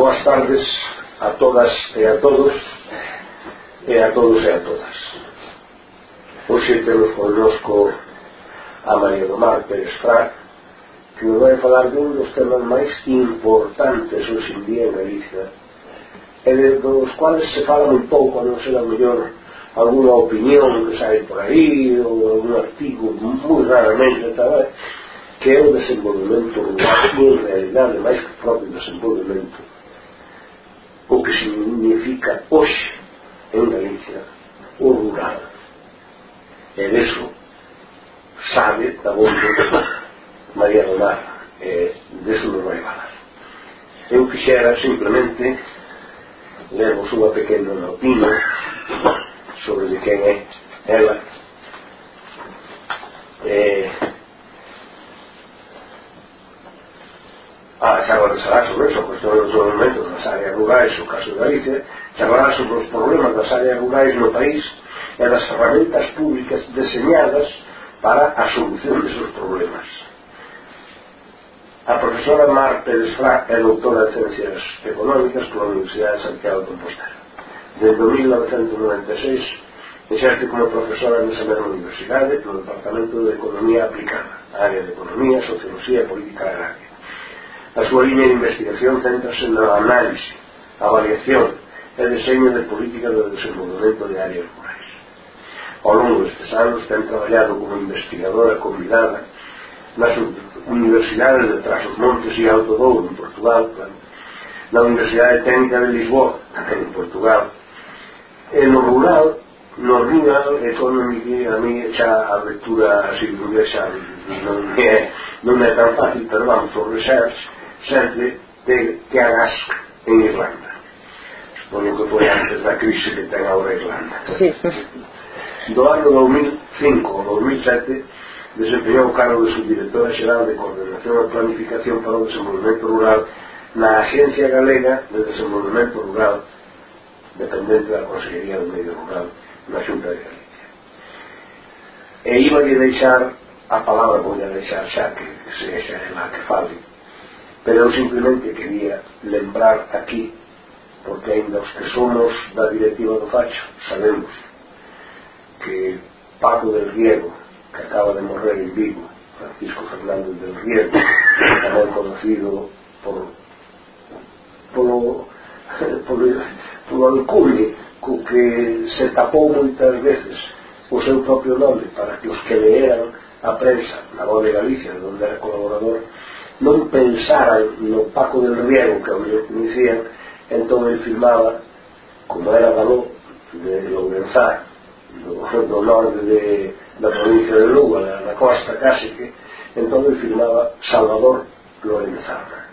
Boas tardes a todas e a todos e a todos e a todas. Hoxe temos connosco a María do Mar Pérez Frac, que nos vai falar de un dos temas máis importantes hoxe en día en Galicia, e de dos cuales se fala un pouco, non sei a mellor alguna opinión que sai por aí ou algún artigo moi raramente tal, que é o desenvolvemento rural e en realidade máis que o propio desenvolvemento o que significa hoxe en Galicia o rural. En eso sabe da bondo María Donar eh, de eso non vai falar. Eu quixera simplemente lervos unha pequena notina sobre de quen é ela eh, a charlar sobre eso, cuestións do desenvolvemento das áreas rurais, o caso de Galicia, charlará sobre os problemas das áreas rurais no país e das ferramentas públicas deseñadas para a solución desos problemas. A profesora Mar Pérez Fra é doutora en Ciencias Económicas pola Universidade de Santiago de Compostela. Desde 1996 exerce como profesora nesa mesma universidade no Departamento de Economía Aplicada, área de Economía, Sociología e Política Agraria A súa liña de investigación centrase na análise, avaliación e deseño de política de desenvolvemento de áreas rurais. Ao longo destes anos ten traballado como investigadora convidada nas universidades de Trasos Montes e Alto Douro, en Portugal, na Universidade Técnica de Lisboa, tamén en Portugal, e no rural, no rural economy a mí xa a lectura así, non é, non é tan fácil, pero vamos, o research, żadny de aşk en Irlanda. Supoño que foi antes da crise que ten agora Irlanda. Sí. Do ano 2005 ao 2007 desempeñou o cargo de subdirectora xeral de coordinación e Planificación para o Desenvolvemento Rural na Axencia Galega de Desenvolvemento Rural dependente da Consellería do Medio Rural na Xunta de Galicia. E iba a deixar a palabra, vou deixar xa que, que se xa é que fale, Pero eu simplemente quería lembrar aquí, porque ainda os que somos da directiva do Facho sabemos que Paco del Riego, que acaba de morrer en Vigo, Francisco Fernández del Riego, tamén conocido por polo, polo, polo alcune co que se tapou moitas veces o seu propio nome para que os que leeran a prensa na voz de Galicia, onde era colaborador, non pensaran no Paco del Riego que o conhecían entón el filmaba como era galó de Lourenzá do, do norte de, da provincia de Lugo na, na costa casi que entón el filmaba Salvador Lorenzana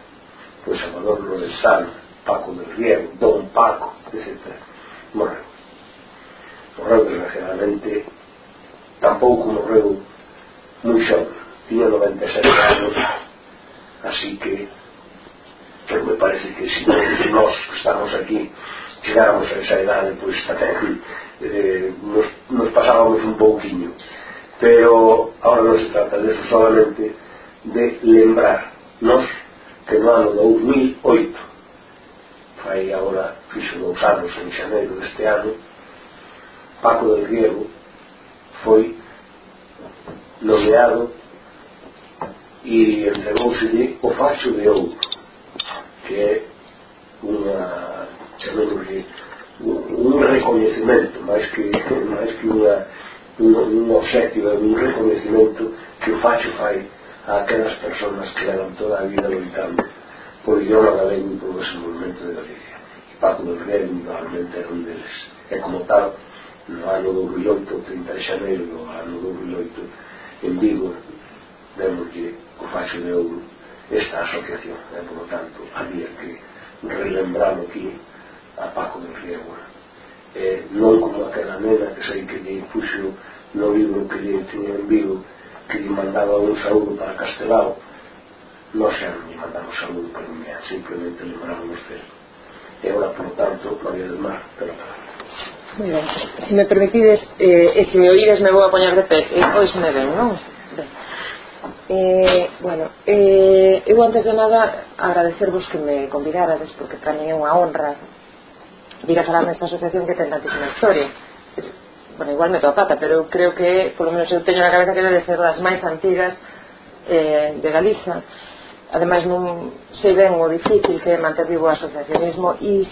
pois Salvador Lorenzana Paco del Riego, Don Paco etc. Morreu morreu desgraciadamente tampouco morreu moi xón tiña 97 anos Así que, pero me parece que se si nós que estamos aquí chegáramos a esa idade, pois tamén eh, nos, nos pasábamos un pouquiño. Pero ahora non se trata de eso solamente de lembrar nos que no ano 2008 fai agora fixo dous anos en xaneiro deste ano Paco del Riego foi nomeado e andavamo a vedere o faccio io, che è una, diciamo così, un reconhecimento, mais que, mais que uma, uma, uma obsequio, um reconhecimento que o Facho faz aquelas pessoas que levam toda a vida lutando por idioma galego e por desenvolvimento de Galicia. E Paco del Rey, naturalmente, era un deles. E como tal, no ano 2008, 30 de xaneiro do ano 2008, en Vigo, lembro que o faixo de ouro esta asociación e polo tanto había que relembrarlo aquí a Paco de Riego eh, non como aquela nena que sei que lle puxo no libro que lle tiña en vivo que lle mandaba un saúdo para Castelao non xa non lle mandaba un saúdo para mí simplemente lembramos dele e ora por tanto María del Mar pero Muy ben. Se me permitides, eh, e se me oídes me vou a poñar de pé, e eh, me ven, non? Ben. Eh, bueno, eh, eu antes de nada agradecervos que me convidarades porque para mí é unha honra vir a falar nesta asociación que ten tantísima historia. Bueno, igual me pata, pero eu creo que polo menos eu teño na cabeza que debe ser das máis antigas eh, de Galiza. Ademais non sei ben o difícil que é manter vivo o asociacionismo e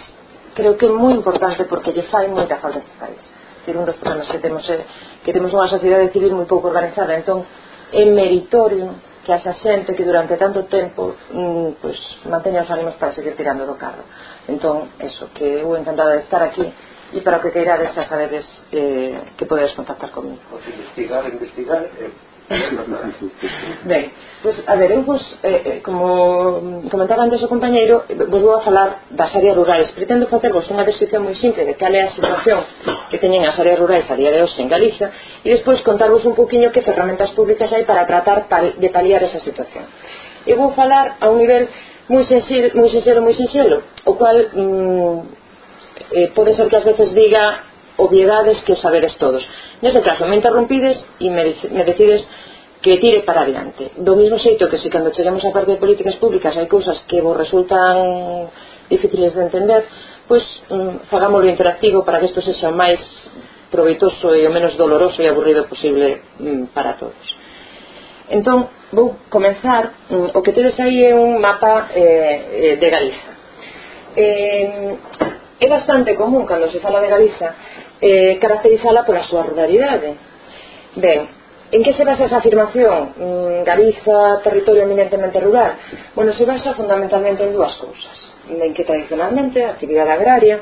creo que é moi importante porque lle fai moita falta este país. Un dos problemas que temos é que temos unha sociedade civil moi pouco organizada entón é meritorio que haxa xente que durante tanto tempo mm, pues, manteña os ánimos para seguir tirando do carro. Entón, eso, que eu encantada de estar aquí e para o que queirades xa sabedes eh, que podedes contactar comigo. Pois investigar, investigar eh. ben, pois, a ver, eu vos eh, eh como comentaba antes o compañeiro vos vou a falar das áreas rurais. Pretendo facervos unha descripción moi simple de cal é a situación que teñen as áreas rurais a día de hoxe en Galicia e despois contarvos un poquinho que ferramentas públicas hai para tratar de paliar esa situación. Eu vou falar a un nivel moi sensible, moi sincero, moi sincero o cual mm, eh, pode ser que ás veces diga obviedades que saberes todos. Neste caso me interrumpides e me, me decides que tire para adiante. Do mismo xeito que se cando chegamos a parte de políticas públicas hai cousas que vos resultan difíciles de entender pois mm, fagámoslo interactivo para que isto sexa o máis proveitoso e o menos doloroso e aburrido posible mm, para todos. Entón vou comenzar mm, o que tedes aí é un mapa eh, eh de Galiza. Eh, é bastante común cando se fala de Galiza eh, caracterizala pola súa ruralidade. Ben, en que se basa esa afirmación? Mm, Galiza, territorio eminentemente rural. Bueno, se basa fundamentalmente en dúas cousas en que tradicionalmente a actividade agraria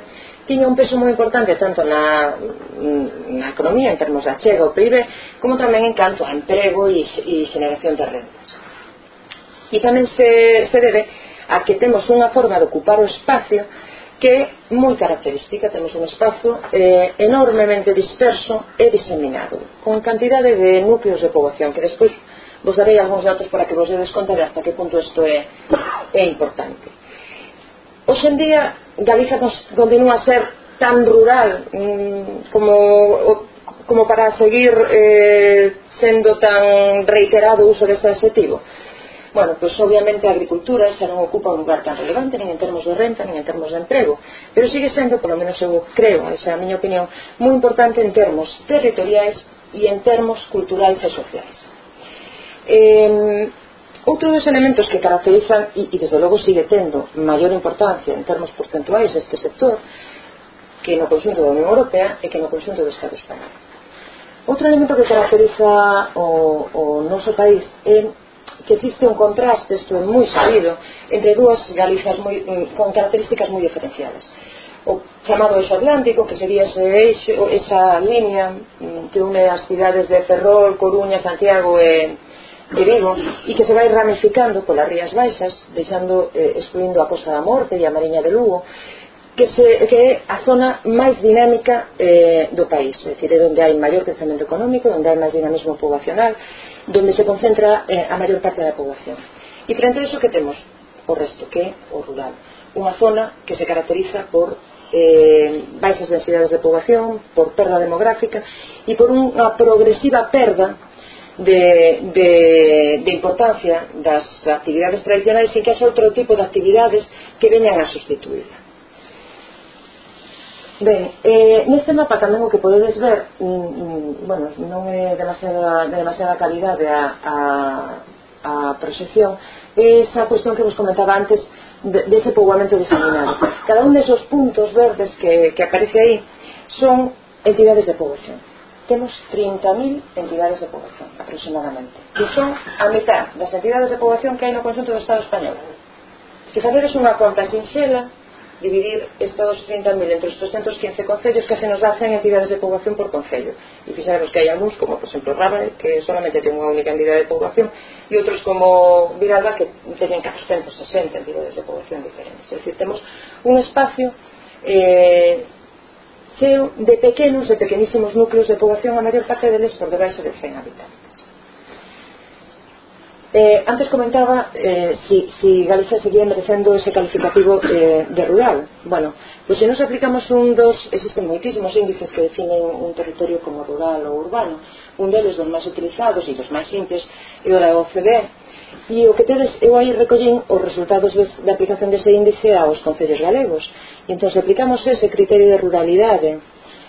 tiña un peso moi importante tanto na, mm, na economía en termos de achega ao PIB como tamén en canto a emprego e, e xeneración de rendas e tamén se, se debe a que temos unha forma de ocupar o espacio que é moi característica, temos un espazo eh, enormemente disperso e diseminado, con cantidade de núcleos de poboación, que despois vos darei algúns datos para que vos dedes conta de hasta que punto isto é, é importante. Hoxe en día, Galiza continúa a ser tan rural mmm, como como para seguir eh, sendo tan reiterado o uso deste adxetivo Bueno, pois obviamente a agricultura xa non ocupa un lugar tan relevante nin en termos de renta, nin en termos de emprego pero sigue sendo, polo menos eu creo esa é a miña opinión, moi importante en termos territoriais e en termos culturais e sociais eh, Outro dos elementos que caracterizan e, e desde logo sigue tendo maior importancia en termos porcentuais este sector que no conxunto da Unión Europea e que no conxunto do Estado Español. Outro elemento que caracteriza o, o noso país é que existe un contraste, isto é moi sabido, entre dúas Galizas moi, mm, con características moi diferenciadas. O chamado eixo atlántico, que sería ese eixo, esa línea mm, que une as cidades de Ferrol, Coruña, Santiago e, de Vigo e que se vai ramificando polas Rías Baixas deixando, eh, excluindo a Costa da Morte e a Mariña de Lugo que, se, que é a zona máis dinámica eh, do país, é dicir, é onde hai maior crecemento económico, onde hai máis dinamismo poboacional donde se concentra eh, a maior parte da poboación. E frente a iso que temos? O resto, que é o rural. Unha zona que se caracteriza por eh, baixas densidades de poboación, por perda demográfica e por unha progresiva perda de, de, de importancia das actividades tradicionais e que haxa outro tipo de actividades que veñan a sustituíla. Ben, eh, neste mapa tamén o que podedes ver mm, mm, bueno, non é demasiada, de demasiada calidade a, a, a proxección é esa cuestión que vos comentaba antes de, dese de poboamento diseminado cada un desos puntos verdes que, que aparece aí son entidades de poboación. Temos 30.000 entidades de poboación aproximadamente que son a mitad das entidades de poboación que hai no conjunto do Estado español. Se facedes unha conta sinxela dividir estos 30.000 entre os 315 concellos que se nos dá 100 entidades de poboación por concello. E fixaremos que hai algúns como por exemplo Raba que solamente ten unha única entidade de poboación e outros como Viralba que teñen 460 entidades de poboación diferentes. É dicir, temos un espacio eh, cheo de pequenos e pequenísimos núcleos de poboación a maior parte deles por debaixo de 100 habitantes. Eh, antes comentaba eh, si, si Galicia seguía merecendo ese calificativo eh, de rural. Bueno, pois pues se nos aplicamos un dos, existen moitísimos índices que definen un territorio como rural ou urbano. Un deles dos máis utilizados e dos máis simples é o da OCDE. E o que tedes, eu aí recollín os resultados de, da de aplicación dese índice aos concellos galegos. E entón, se aplicamos ese criterio de ruralidade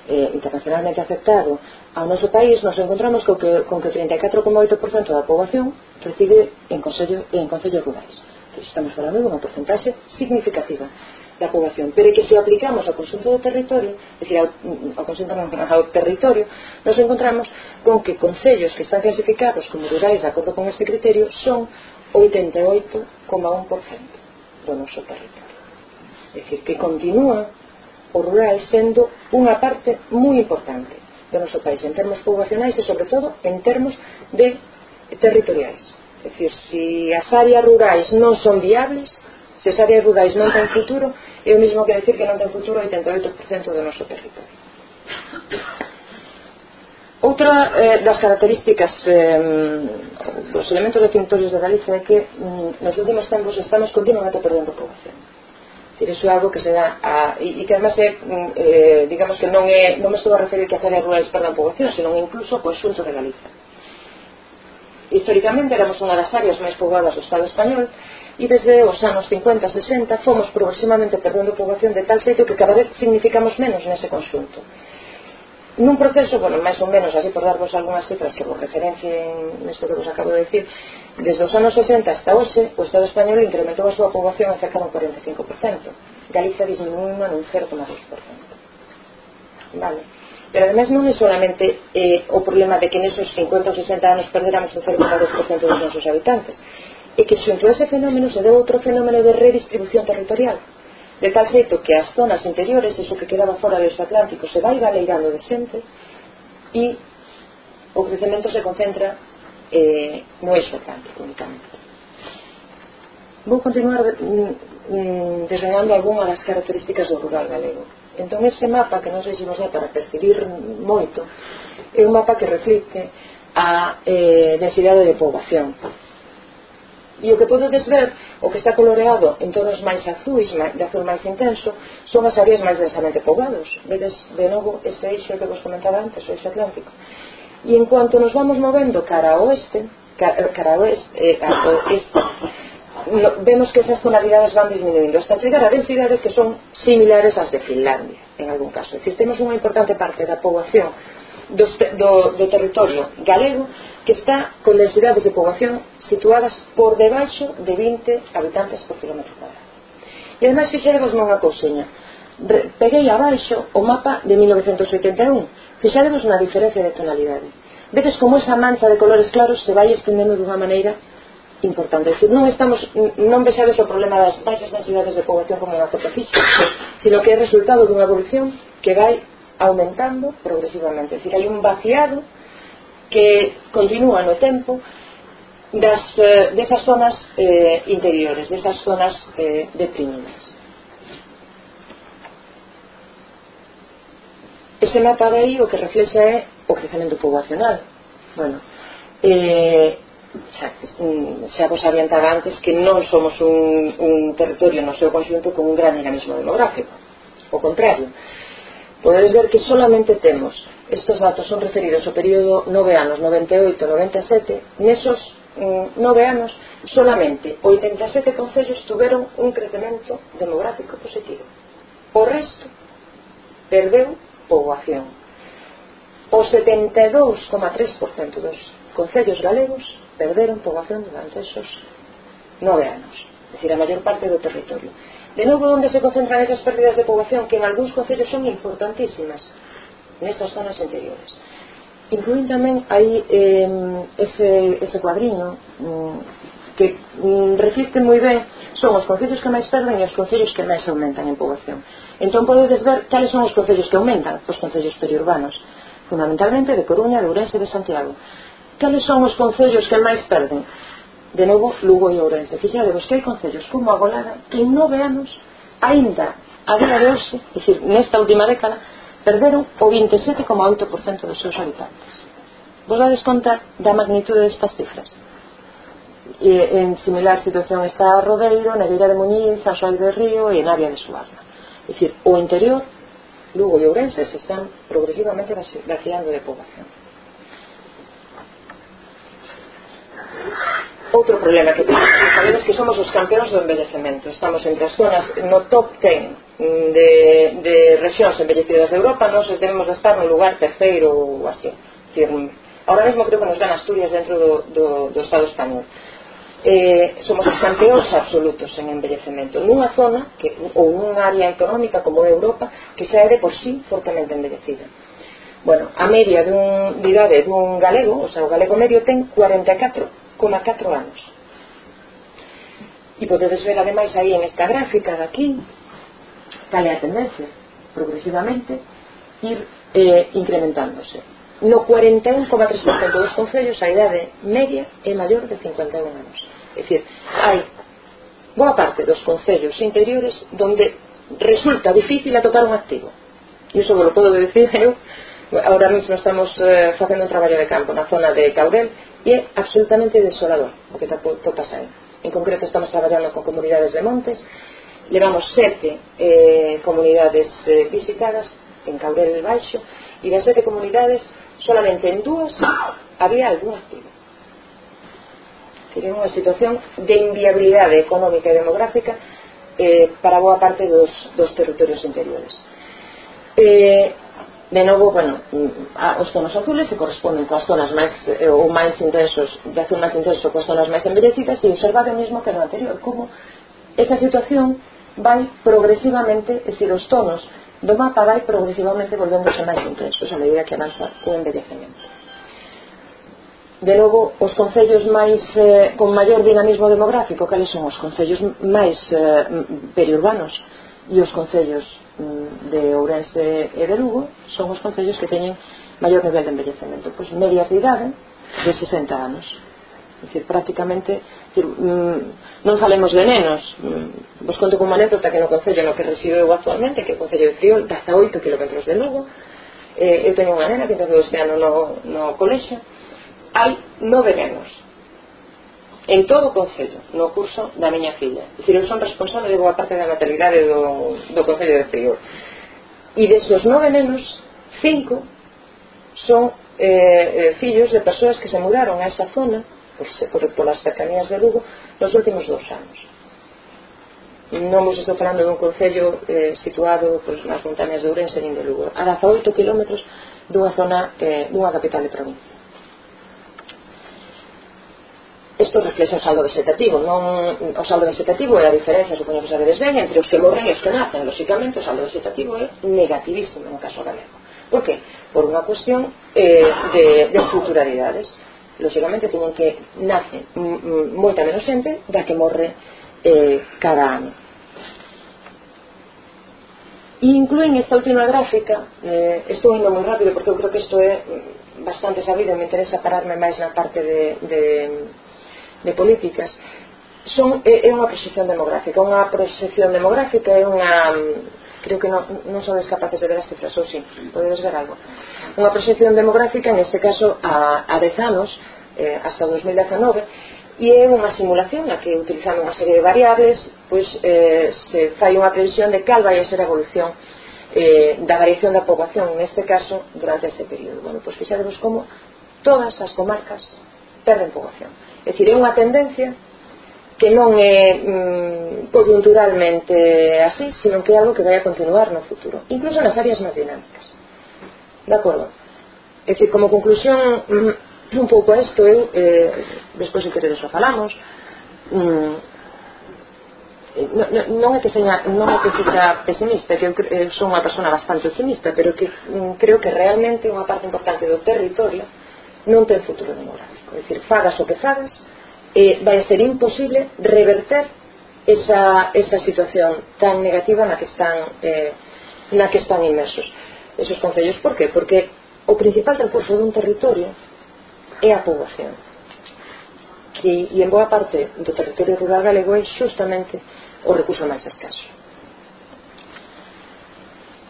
eh, internacionalmente aceptado ao noso país nos encontramos co que, con que 34,8% da poboación recibe en concellos, en concellos rurais estamos falando dunha porcentaxe significativa da poboación, pero que se aplicamos ao consunto do territorio, é dicir, ao, ao consunto non, ao territorio, nos encontramos con que concellos que están clasificados como rurais de acordo con este criterio son 88,1% do noso territorio. É dicir, que continúa o rural sendo unha parte moi importante do noso país en termos poboacionais e sobre todo en termos de territoriais é dicir, se as áreas rurais non son viables se as áreas rurais non ten futuro é o mesmo que decir que non ten futuro 88% do noso territorio Outra eh, das características eh, dos elementos definitorios de Galicia é que mm, nos últimos tempos estamos continuamente perdendo poboación decir, iso é algo que se dá a, e, e que además é, mm, eh, digamos que non é non me estou a referir que as áreas rurais perdan poboación senón incluso o conxunto de Galiza. Históricamente éramos unha das áreas máis poboadas do Estado español e desde os anos 50-60 fomos progresivamente perdendo poboación de tal xeito que cada vez significamos menos nese conxunto nun proceso, bueno, máis ou menos así por darvos algunhas cifras que vos referencien nisto que vos acabo de dicir desde os anos 60 hasta hoxe o Estado español incrementou a súa poboación en cerca dun 45% Galiza disminuindo nun 0,2% vale. Pero además non é solamente eh, o problema de que nesos 50 ou 60 anos perderamos o 0,2% dos nosos habitantes. É que xunto a ese fenómeno se deu outro fenómeno de redistribución territorial de tal xeito que as zonas interiores, iso que quedaba fora do Atlántico, se vai galeirando de xente e o crecemento se concentra eh, no eixo Atlántico únicamente. Vou continuar mm, mm, desgranando algunha das características do rural galego. Entón, ese mapa, que non sei se vos dá para percibir moito, é un mapa que reflicte a eh, densidade de poboación E o que podedes ver, o que está coloreado en tonos máis azuis, de azul máis intenso, son as áreas máis densamente poblados. Vedes de novo ese eixo que vos comentaba antes, o eixo atlántico. E en cuanto nos vamos movendo cara ao oeste, eh, cara, ao oeste, eh, ao oeste no, vemos que esas tonalidades van disminuindo hasta chegar a densidades que son similares ás de Finlandia, en algún caso. É dicir, temos unha importante parte da poboación do, do, do territorio galego que está con densidades de poboación situadas por debaixo de 20 habitantes por kilómetro cuadrado. E ademais fixeremos unha cousiña. Peguei abaixo o mapa de 1981. Fixáremos unha diferencia de tonalidade. Vedes como esa mancha de colores claros se vai estendendo dunha maneira importante. Decir, non estamos non vexades o problema das baixas densidades de poboación como unha foto física, sino que é resultado dunha evolución que vai aumentando progresivamente. Decir, hai un vaciado que continúa no tempo das, eh, desas zonas eh, interiores, desas zonas eh, deprimidas. Ese mapa de aí o que reflexa é o crecemento poboacional. Bueno, eh, xa, mm, xa vos adiantaba antes que non somos un, un territorio no seu conxunto con un gran dinamismo demográfico o contrario podedes ver que solamente temos estos datos son referidos ao período 9 anos 98-97 nesos Eh, nove anos solamente 87 concellos tuveron un crecemento demográfico positivo. O resto perdeu poboación. O 72,3% dos concellos galegos perderon poboación durante esos nove anos é dicir, a maior parte do territorio. De novo onde se concentran esas pérdidas de poboación que en algúns concellos son importantísimas nestas zonas interiores incluín tamén aí eh, ese, ese cuadriño mm, que mm, reflicte moi ben son os concellos que máis perden e os concellos que máis aumentan en poboación. Entón podedes ver cales son os concellos que aumentan os concellos periurbanos fundamentalmente de Coruña, de Ourense e de Santiago. Cales son os concellos que máis perden? De novo Lugo e Ourense. Fixadevos que hai concellos como a Golada que en nove anos aínda a día de hoxe, dicir, nesta última década perderon o 27,8% dos seus habitantes. Vos dades conta da magnitude destas cifras. E, en similar situación está Rodeiro, Negueira de Muñiz, San Xoal de Río e Navia de Suarna. É dicir, o interior, Lugo e Ourense se están progresivamente vaciando de poboación. Outro problema que temos, sabemos que somos os campeóns do envellecemento. Estamos entre as zonas no top 10 Mm, de, de regións envellecidas de Europa nós debemos estar no lugar terceiro ou así. Decir, ahora mesmo creo que nos dan Asturias dentro do, do, do Estado español. Eh, somos os campeóns absolutos en envellecemento. Nunha zona que, ou nunha área económica como é Europa que xa é de por sí fortemente envellecida. Bueno, a media dun, de idade dun galego o sea, o galego medio ten 44,4 anos. E podedes ver ademais aí en esta gráfica de aquí Cal é a tendencia? Progresivamente ir eh, incrementándose. No 41,3% dos concellos a idade media é maior de 51 anos. É dicir, hai boa parte dos concellos interiores donde resulta difícil atopar un activo. E iso lo podo decir eu. Ahora mesmo estamos eh, facendo un traballo de campo na zona de Caudel e é absolutamente desolador o que topas aí. En concreto estamos traballando con comunidades de montes levamos sete eh, comunidades eh, visitadas en Caurel del Baixo e das sete comunidades solamente en dúas había algún activo sería unha situación de inviabilidade económica e demográfica eh, para boa parte dos, dos territorios interiores. Eh, de novo, bueno, os tonos azules se corresponden coas zonas máis eh, ou máis intensos, de azul máis intenso coas zonas máis envelhecidas e observade mesmo que no anterior como esa situación vai progresivamente, é dicir, os tonos do mapa vai progresivamente volvéndose máis intensos a medida que avanza o envellecemento. De novo, os concellos máis eh, con maior dinamismo demográfico cales son os concellos máis eh, periurbanos? E os concellos mm, de Ourense e de Lugo son os concellos que teñen maior nivel de envellecemento. Pois medias de idade de 60 anos decir, prácticamente decir, mm, non falemos de nenos mm, vos conto como anécdota que no Concello no que resido eu actualmente que é o Concello de Friol daza 8 km de Lugo eh, eu teño unha nena que entrou este ano no, no colexo hai nove nenos en todo o Concello no curso da miña filla. Decir, eu son responsable de boa parte da natalidade do, do Concello de Friol e desos nove nenos cinco son eh, eh, fillos de persoas que se mudaron a esa zona por, polas cercanías de Lugo nos últimos dous anos non vos estou falando dun concello eh, situado pois, nas montañas de Ourense nin de Lugo a 18 km dunha zona eh, dunha capital de provincia Isto reflexa o saldo vegetativo, non o saldo vegetativo é a diferenza, supoño que sabedes ben, entre os que morren e os que nacen. Lóxicamente, o saldo vegetativo é negativísimo no caso galego. Por que? Por unha cuestión eh, de, de estructuralidades lógicamente teñen que nace moita menos xente da que morre eh, cada ano e incluen esta última gráfica eh, estou indo moi rápido porque eu creo que isto é mm, bastante sabido me interesa pararme máis na parte de, de, de políticas. Son, eh, é, é unha proxección demográfica. Unha proxección demográfica é unha mm, creo que non, non sodes capaces de ver as cifras ou si, sí. podedes ver algo unha proxección demográfica en este caso a, a 10 anos eh, hasta 2019 e é unha simulación na que utilizando unha serie de variables pois eh, se fai unha previsión de cal vai a ser a evolución eh, da variación da poboación neste caso durante este período bueno, pois fixadevos como todas as comarcas perden poboación é dicir, é unha tendencia que non é mm, coyunturalmente así, sino que é algo que vai a continuar no futuro, incluso nas áreas máis dinámicas. De acordo? É que como conclusión mm, un pouco a isto eu eh, despois se queredes o falamos mm, eh, non, non é que seña, non é que sexa pesimista, que eu, eu son unha persona bastante optimista, pero que mm, creo que realmente unha parte importante do territorio non ten futuro demográfico. É dicir, fagas o que fagas, eh, vai a ser imposible reverter esa, esa situación tan negativa na que están eh, na que están inmersos. Esos concellos, por qué? porque o principal recurso dun territorio é a poboación. Que, e en boa parte do territorio rural galego é xustamente o recurso máis escaso.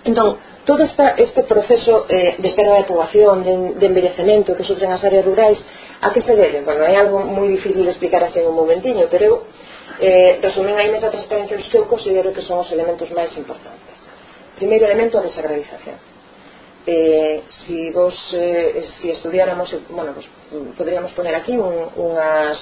Entón, todo esta, este proceso eh, de espera de poboación de, de envellecemento que sufren as áreas rurais A que se debe? Bueno, é algo moi difícil de explicar así en un momentiño, pero eu eh, resumen aí nesa transparencia os que eu considero que son os elementos máis importantes. Primeiro elemento, a desagradización. Eh, si vos, eh, si estudiáramos, bueno, pues, podríamos poner aquí un, unhas,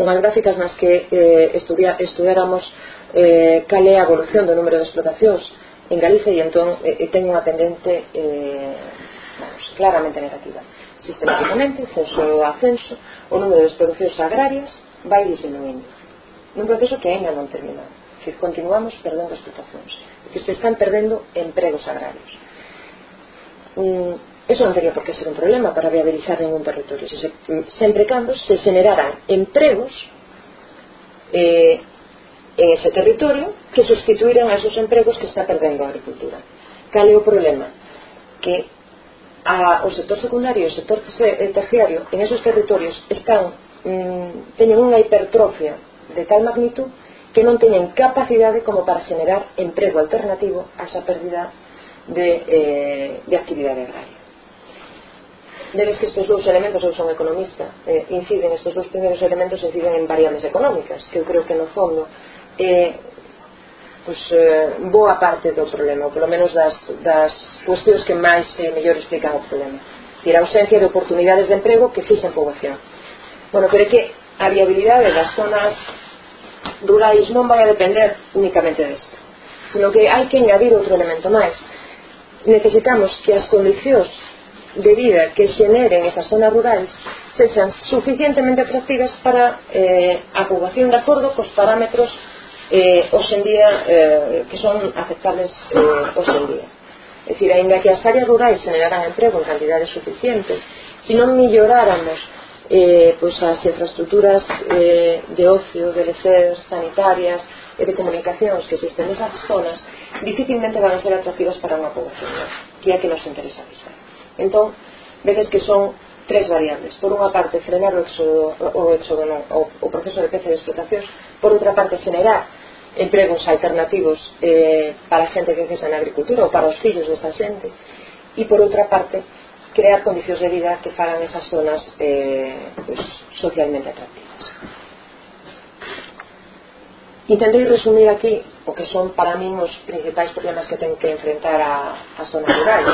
unhas gráficas nas que eh, estudia, estudiáramos eh, cal é a evolución do número de explotacións en Galicia e entón eh, eh ten unha tendente eh, vamos, claramente negativa sistemáticamente, sen seu ascenso, o número de explotacións agrarias vai disminuindo. Nun proceso que ainda non terminado. Dicir, continuamos perdendo explotacións. Que se están perdendo empregos agrarios. Mm, eso non teria por que ser un problema para viabilizar ningún territorio. Se, se, sempre cando se generaran empregos eh, en ese territorio que sustituiran a esos empregos que está perdendo a agricultura. Cal é o problema? Que a, o sector secundario e o sector eh, terciario en esos territorios están mm, teñen unha hipertrofia de tal magnitud que non teñen capacidade como para generar emprego alternativo a esa pérdida de, eh, de actividade agraria. Debes que estes dous elementos, eu son economista, eh, inciden, estes dous primeiros elementos inciden en variables económicas, que eu creo que no fondo eh, pois, eh, boa parte do problema, ou polo menos das, das cuestións que máis eh, mellor explican o problema. Tira a ausencia de oportunidades de emprego que fixen poboación. Bueno, pero é que a viabilidade das zonas rurais non vai a depender únicamente disto, sino que hai que añadir outro elemento máis. Necesitamos que as condicións de vida que xeneren esas zonas rurais sexan suficientemente atractivas para eh, a poboación de acordo cos parámetros eh, hoxendía eh, que son aceptables eh, hoxendía é dicir, ainda que as áreas rurais generaran emprego en cantidades suficientes se non milloráramos eh, pois as infraestructuras eh, de ocio, de lecer, sanitarias e de comunicacións que existen nesas zonas dificilmente van a ser atractivas para unha población que é a que nos interesa avisar entón, vedes que son tres variables. Por unha parte, frenar o, exodo, o, exodo, non, o, o proceso de peza de explotacións. Por outra parte, generar empregos alternativos eh, para a xente que cesa na agricultura ou para os fillos desa xente. E por outra parte crear condicións de vida que fagan esas zonas eh, pues, socialmente atractivas. Intentei resumir aquí o que son para min os principais problemas que ten que enfrentar a, as zonas rurais.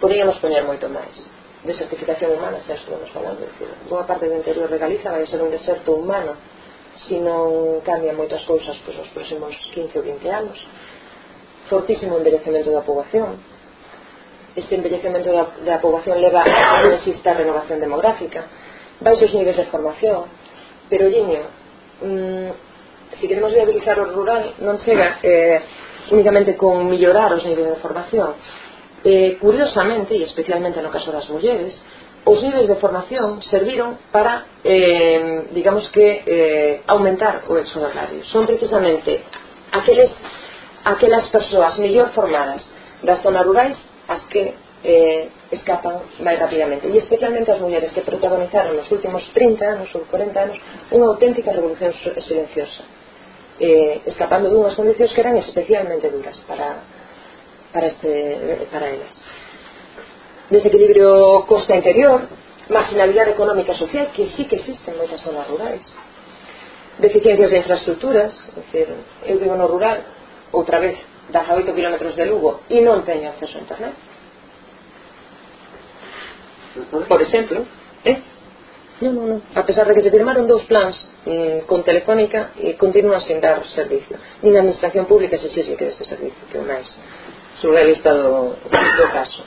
Podíamos poñer moito máis. Desertificación humana xa estuvemos falando decir, boa parte do interior de Galiza vai ser un deserto humano se non cambian moitas cousas pois, os próximos 15 ou 20 anos. Fortísimo envellecemento da poboación. Este envellecemento da, da poboación leva a que exista renovación demográfica. Baixos niveis de formación. Pero liño mmm, se si queremos viabilizar o rural non chega eh, únicamente con mellorar os niveis de formación. Eh, curiosamente e especialmente no caso das mulleres os niveis de formación serviron para, eh, digamos que, eh, aumentar o éxodo agrario. Son precisamente aqueles, aquelas persoas mellor formadas das zonas rurais as que eh, escapan máis rapidamente e especialmente as mulleres que protagonizaron nos últimos 30 anos ou 40 anos unha auténtica revolución silenciosa eh, escapando dunhas condicións que eran especialmente duras para, para, este, para elas desequilibrio costa interior, marginalidade económica e social, que sí que existen moitas zonas rurais, deficiencias de infraestructuras, é dicir, eu vivo no rural, outra vez, das a 8 km de Lugo, e non teño acceso a internet. Por exemplo, eh? Non, non, non. A pesar de que se firmaron dous plans mm, con Telefónica e continúan sen dar servicio. Nin a Administración Pública se xexe que dese servicio, que é o máis surrealista do, do caso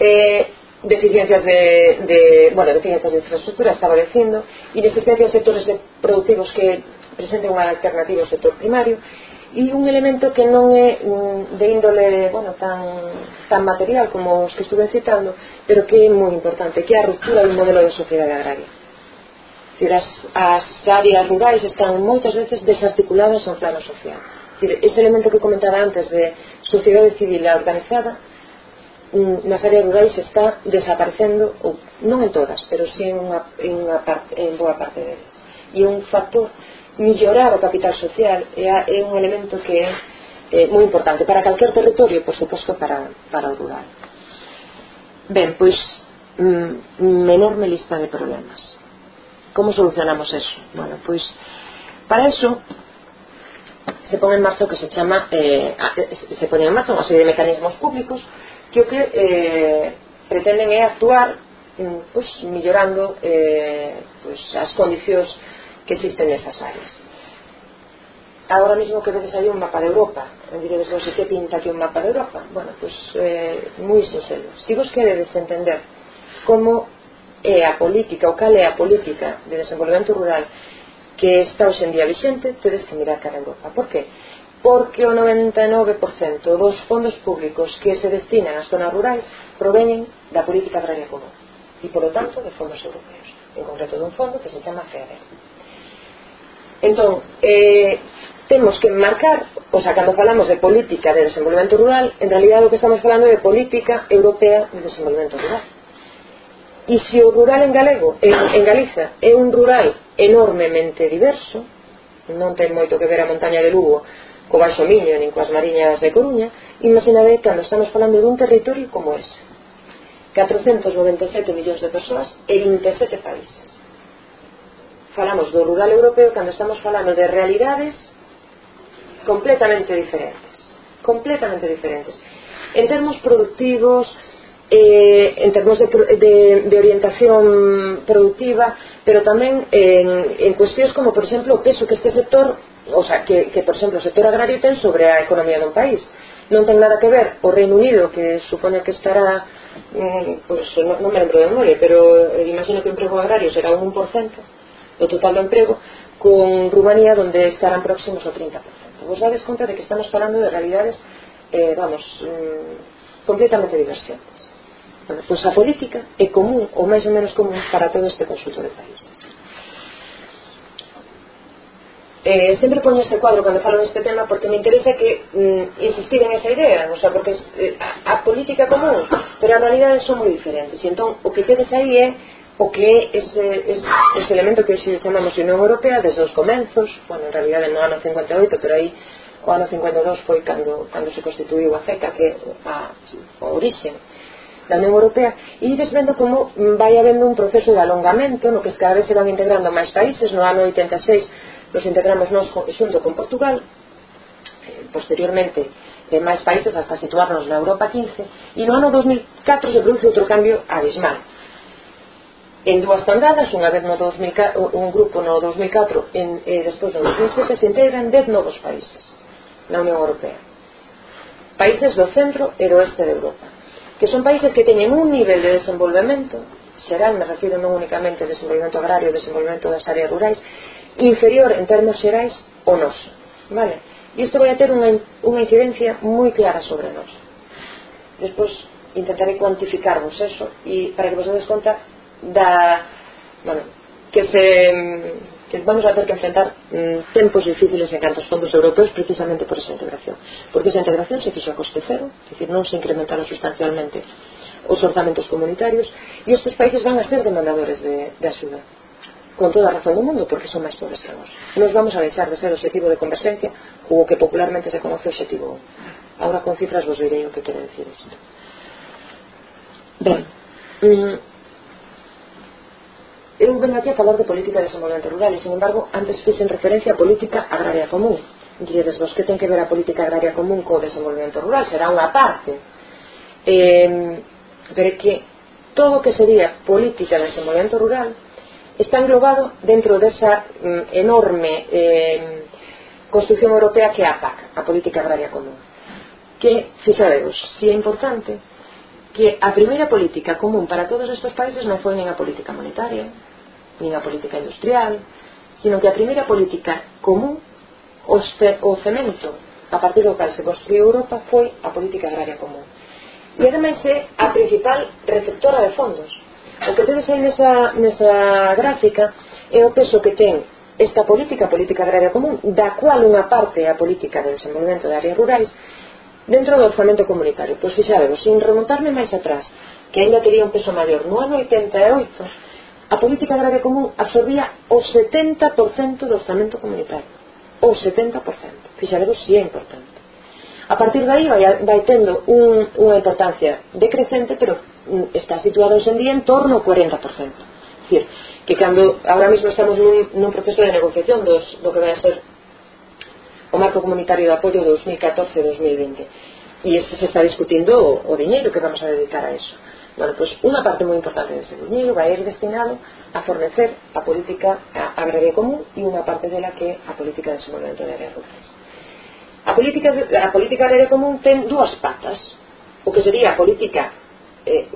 eh, deficiencias de, de, bueno, deficiencias de infraestructura, estaba dicindo, inexistencia de sectores de productivos que presenten unha alternativa ao sector primario, e un elemento que non é mm, de índole bueno, tan, tan material como os que estuve citando, pero que é moi importante, que é a ruptura do modelo de sociedade agraria. Decir, as, as áreas rurais están moitas veces desarticuladas ao plano social. Decir, ese elemento que comentaba antes de sociedade civil organizada nas áreas rurais está desaparecendo ou non en todas, pero si sí en, unha, en, unha parte, en boa parte deles. E un factor millorar o capital social é, é un elemento que é, é moi importante para calquer territorio, por suposto para, para o rural. Ben, pois mm, enorme lista de problemas. Como solucionamos eso? bueno, pois para eso se pone en marcha o que se chama eh, se pone en marcha unha serie de mecanismos públicos que o que eh, pretenden é actuar mm, pues, millorando eh, pues, as condicións que existen nesas áreas. Agora mesmo que vedes aí un mapa de Europa. E diredes, non que pinta aquí un mapa de Europa. Bueno, pues, eh, moi sincero. Se si vos queredes entender como é a política ou cal é a política de desenvolvemento rural que está hoxendía vixente tedes que mirar cara a Europa. Por que? porque o 99% dos fondos públicos que se destinan ás zonas rurais proveñen da política agraria común e, polo tanto, de fondos europeos, en concreto dun fondo que se chama FEADER. Entón, eh, temos que marcar, o sea, cando falamos de política de desenvolvemento rural, en realidad o que estamos falando é de política europea de desenvolvemento rural. E se o rural en galego, en, en Galiza, é un rural enormemente diverso, non ten moito que ver a montaña de Lugo co Baixo Miño nin coas Mariñas de Coruña, imaginade cando estamos falando dun territorio como ese. 497 millóns de persoas e 27 países. Falamos do rural europeo cando estamos falando de realidades completamente diferentes. Completamente diferentes. En termos productivos, eh, en termos de, de, de orientación productiva, pero tamén en, en cuestións como, por exemplo, o peso que este sector o sea, que, que por exemplo o sector agrario ten sobre a economía dun país. Non ten nada que ver o Reino Unido que supone que estará mm, pues, non, non me lembro de memoria pero eh, imagino que o emprego agrario será un 1% do total do emprego con Rumanía donde estarán próximos ao 30% vos dades conta de que estamos falando de realidades eh, vamos mm, completamente diversas bueno, pois pues a política é común ou máis ou menos común para todo este consulto de país eh, sempre poño este cuadro cando falo deste tema porque me interesa que mm, insistir en esa idea o sea, porque eh, a política común pero a realidade son moi diferentes. E entón o que tedes aí é o que é ese, ese, ese elemento que hoxe chamamos Unión Europea desde os comenzos bueno, en realidade no ano 58 pero aí o ano 52 foi cando, cando se constituiu a CECA que a, a origen da Unión Europea. E ides vendo como vai habendo un proceso de alongamento no que cada vez se van integrando máis países. No ano 86 nos integramos nos xunto con Portugal eh, posteriormente en máis países hasta situarnos na Europa 15 e no ano 2004 se produce outro cambio abismal. En dúas tandadas, unha vez no 2004, un grupo no 2004 en, e despois no 2007 se integran 10 novos países na Unión Europea. Países do centro e do oeste de Europa que son países que teñen un nivel de desenvolvemento xeral, me refiro non únicamente ao desenvolvemento agrario, desenvolvemento das áreas rurais inferior en termos xerais o noso vale? e isto vai a ter unha, unha incidencia moi clara sobre nós. Despois intentaré cuantificarvos eso e para que vos des conta da bueno, que se que vamos a ter que enfrentar mm, tempos difíciles en cantos fondos europeos precisamente por esa integración. Porque esa integración se fixo a coste cero es decir, non se incrementaron sustancialmente os orzamentos comunitarios e estes países van a ser demandadores de, de axuda con toda razón do mundo porque son máis pobres que nós. Nos vamos a deixar de ser o objetivo de converxencia ou o que popularmente se conoce o objetivo ahora con cifras vos direi o que quere decir isto. Ben mm, eu venho aquí a falar de política de desenvolvemento rural e sin embargo antes fixen referencia a política agraria común. Diredes vos que ten que ver a política agraria común co desenvolvemento rural, será unha parte. Eh, pero que todo o que sería política de desenvolvemento rural está englobado dentro desa mm, enorme eh, construción europea que é a PAC, a Política Agraria Común. Que, fixadevos, si é importante que a primeira política común para todos estes países non foi nin a política monetaria, nin a política industrial, sino que a primeira política común o, o cemento a partir do cal se construiu Europa foi a política agraria común. E ademais é a principal receptora de fondos, O que tedes aí nesa, nesa gráfica é o peso que ten esta política, a política agraria común, da cual unha parte é a política de desenvolvemento de áreas rurais, dentro do orzamento comunitario. Pois fixárevos, sin remontarme máis atrás, que ainda tería un peso maior no ano 88, a política agraria común absorbía o 70% do orzamento comunitario. O 70%. Fixaremos, si é importante. A partir de aí vai, vai tendo un, unha importancia decrecente, pero está situado en día en torno ao 40%. É dicir, que cando ahora mesmo estamos nun, nun proceso de negociación dos, do que vai a ser o marco comunitario de apoio 2014-2020 e este se está discutindo o, o diñeiro que vamos a dedicar a eso bueno, pues unha parte moi importante dese diñeiro vai ir destinado a fornecer a política agraria común e unha parte dela que a política de desenvolvemento de áreas rurales. a política, a política agraria común ten dúas patas o que sería a política eh,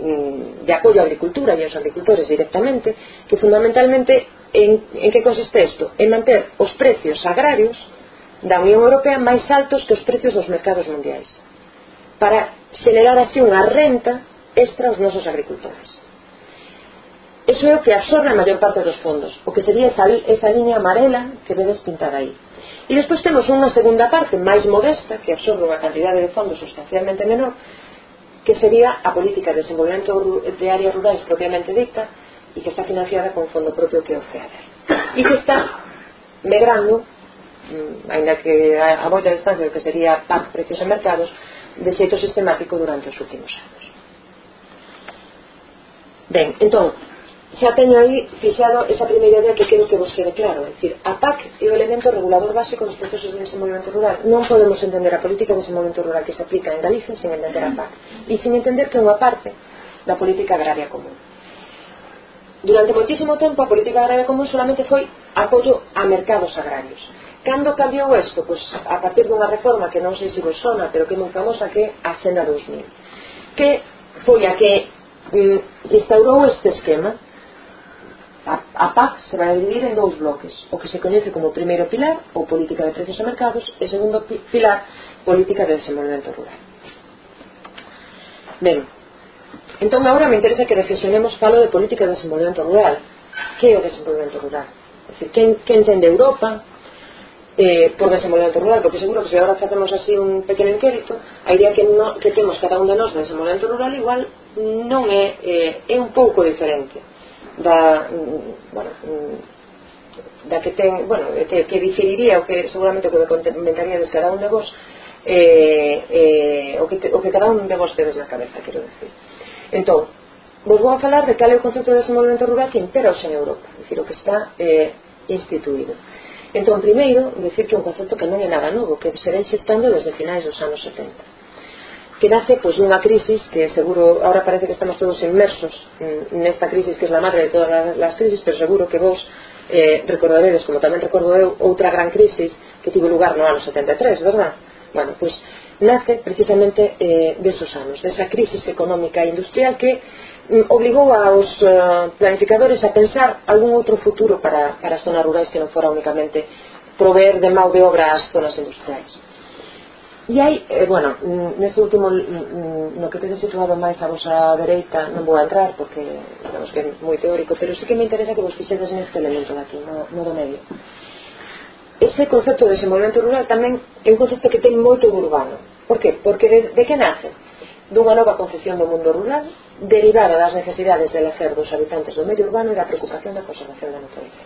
de apoio á agricultura e aos agricultores directamente, que fundamentalmente en, en que consiste isto? En manter os precios agrarios da Unión Europea máis altos que os precios dos mercados mundiais para xenerar así unha renta extra aos nosos agricultores. Eso é o que absorbe a maior parte dos fondos, o que sería esa, esa línea amarela que vedes pintada aí. E despois temos unha segunda parte máis modesta que absorbe unha cantidade de fondos sustancialmente menor que sería a política de desenvolvemento de áreas rurais propiamente dita e que está financiada con fondo propio que o FEADER e que está megrando mm, ainda que a moita distancia do que sería PAC precios e mercados de xeito sistemático durante os últimos anos. Ben, entón xa teño aí fixado esa primeira idea que quero que vos quede claro, é dicir, a PAC é o elemento regulador básico dos procesos de desenvolvemento rural. Non podemos entender a política de desenvolvemento rural que se aplica en Galicia sin entender a PAC e sin entender que é unha parte da política agraria común. Durante moitísimo tempo a política agraria común solamente foi apoio a mercados agrarios. Cando cambiou isto? Pois a partir dunha reforma que non sei se vos sona, pero que é moi famosa, que é a Xenda 2000, que foi a que mm, instaurou este esquema A PAC estará dividida en dous bloques, o que se coñece como primeiro pilar, ou política de precios e mercados, e segundo pilar, política de desenvolvemento rural. Ben, entón agora me interesa que reflexionemos falo de política de desenvolvemento rural. Que é o desenvolvemento rural? É dicir, que, que entende Europa, eh, por desenvolvemento rural, porque seguro que se agora facemos así un pequeno inquérito, a idea que, no, que temos cada un de nós de desenvolvemento rural igual non é, eh, é un pouco diferente da, bueno, mm, da que ten, bueno, eh, que, que diferiría o que seguramente o que comentaría des cada un de vos eh, eh, o, que te, o que cada un de vos tedes na cabeza, quero decir. Entón, vos vou a falar de cal é o concepto de desenvolvemento rural que impera hoxe en Europa, dicir, o que está eh, instituído. Entón, primeiro, decir que é un concepto que non é nada novo, que se ven xestando desde finais dos anos 70 que nace pois, dunha crisis que seguro, ahora parece que estamos todos inmersos nesta crisis que é a madre de todas as crisis, pero seguro que vos eh, recordaredes, como tamén recordo eu, outra gran crisis que tivo lugar no ano 73, verdad? Bueno, pois nace precisamente eh, desos anos, desa crisis económica e industrial que mm, obligou aos eh, planificadores a pensar algún outro futuro para, para as zonas rurais que non fora únicamente proveer de mão de obra ás zonas industriais E hai, eh, bueno, neste último no que tedes situado máis a vosa dereita non vou entrar porque digamos que é moi teórico, pero sí que me interesa que vos fixedes neste elemento daqui, no, no do medio. Ese concepto de desenvolvemento rural tamén é un concepto que ten moito do urbano. Por que? Porque de, de que nace? Dunha nova concepción do mundo rural derivada das necesidades de lacer dos habitantes do medio urbano e da preocupación da conservación da natureza.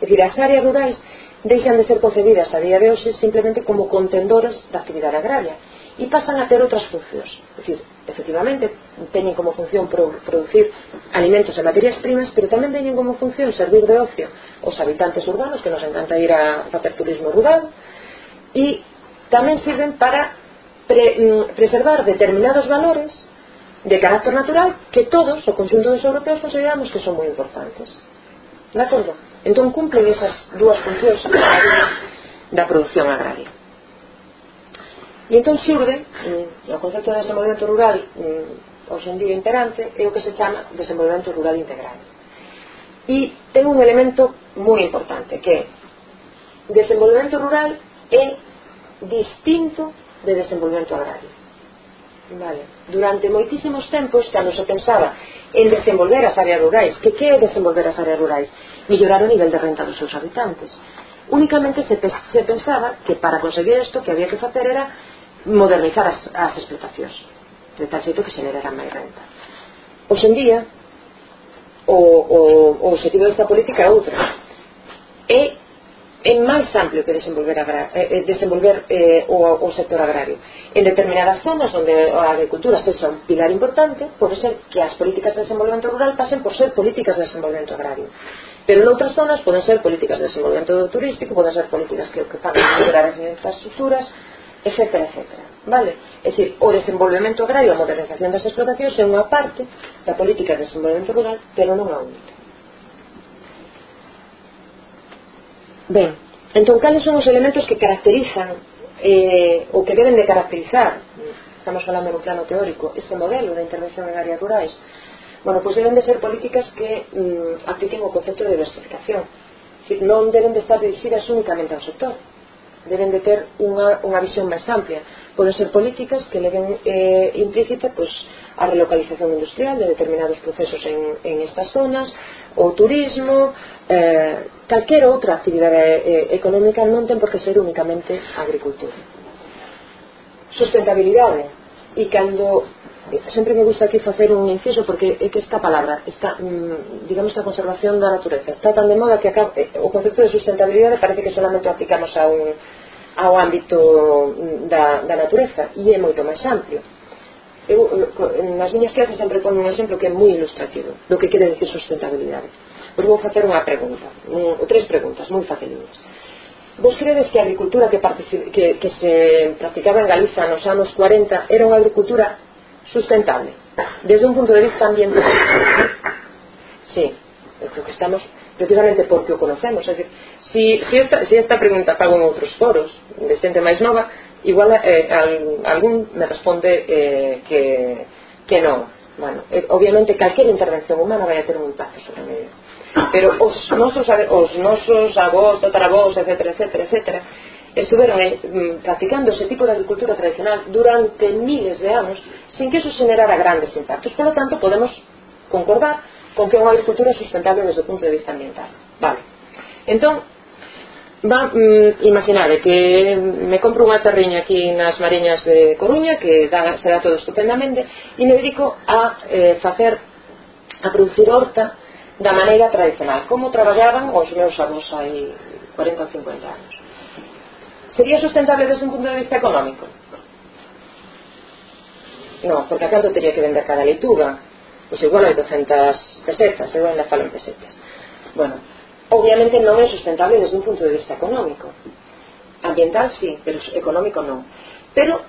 É dicir, as áreas rurais deixan de ser concebidas a día de hoxe simplemente como contendores da actividade agraria e pasan a ter outras funcións. É dicir, efectivamente, teñen como función producir alimentos e materias primas, pero tamén teñen como función servir de ocio aos habitantes urbanos, que nos encanta ir a facer turismo rural, e tamén sirven para pre, mm, preservar determinados valores de carácter natural que todos, o conjunto dos europeos, consideramos que son moi importantes. De acordo? Entón cumplen esas dúas funcións da produción agraria. E entón xurde, mm, o concepto de desenvolvemento rural mm, hoxe en día imperante, é o que se chama desenvolvemento rural integral. E ten un elemento moi importante, que é desenvolvemento rural é distinto de desenvolvemento agrario. Vale. Durante moitísimos tempos, cando se pensaba en desenvolver as áreas rurais, que que é desenvolver as áreas rurais? Mellorar o nivel de renta dos seus habitantes. Únicamente se, se pensaba que para conseguir isto que había que facer era modernizar as, as explotacións, de tal xeito que xeneraran máis renta. Hoxe en día, o, o, o objetivo desta política é outra. É é máis amplio que desenvolver, agra, eh, eh, desenvolver eh, o, o sector agrario. En determinadas zonas onde a agricultura sexa un pilar importante, pode ser que as políticas de desenvolvemento rural pasen por ser políticas de desenvolvemento agrario. Pero en outras zonas poden ser políticas de desenvolvemento turístico, poden ser políticas que, que fan mellorar as infraestructuras, etcétera, etcétera. Vale? É dicir, o desenvolvemento agrario, a modernización das explotacións é unha parte da política de desenvolvemento rural, pero non a única. Ben, entón, cales son os elementos que caracterizan eh, ou que deben de caracterizar? Estamos falando no plano teórico. Este modelo de intervención en áreas rurais bueno, pois deben de ser políticas que mm, apliquen o concepto de diversificación. Decir, non deben de estar dirixidas únicamente ao sector. Deben de ter unha, unha visión máis amplia. Poden ser políticas que leven eh, implícita pois, a relocalización industrial de determinados procesos en, en estas zonas o turismo, eh, calquer outra actividade eh, económica non ten por que ser únicamente agricultura. Sustentabilidade. E cando eh, sempre me gusta aquí facer un inciso porque é que esta palabra mm, esta, digamos que a conservación da natureza está tan de moda que acá, eh, o concepto de sustentabilidade parece que solamente aplicamos a un, ao ámbito mm, da, da natureza e é moito máis amplio eu, eh, nas miñas clases sempre pono un exemplo que é moi ilustrativo do que quere decir sustentabilidade. Vos vou facer unha pregunta un, tres preguntas moi facilinas. Vos credes que a agricultura que, que, que se practicaba en Galiza nos anos 40 era unha agricultura sustentable desde un punto de vista ambiental? Sí, creo que estamos precisamente porque o conocemos é decir, si, si, esta, si esta pregunta pago en outros foros de xente máis nova igual eh, algún me responde eh, que, que non bueno, eh, obviamente calquera intervención humana vai a ter un impacto sobre o medio pero os nosos, os nosos avós, tataravós, etc, etc, etc estuveron eh, mm, practicando ese tipo de agricultura tradicional durante miles de anos sin que eso generara grandes impactos. Por lo tanto podemos concordar con que é unha agricultura sustentable desde o punto de vista ambiental. Vale. Entón va, mm, imaginade que me compro unha terriña aquí nas Mariñas de Coruña que dá, se dá todo estupendamente e me dedico a eh, facer a producir horta da maneira tradicional como traballaban os meus avós hai 40 ou 50 anos. Sería sustentable desde un punto de vista económico? No, porque a canto teria que vender cada leituga? Pois igual hai 200 pesetas igual ainda falo en pesetas. Bueno, obviamente non é sustentable desde un punto de vista económico. Ambiental sí, pero económico non. Pero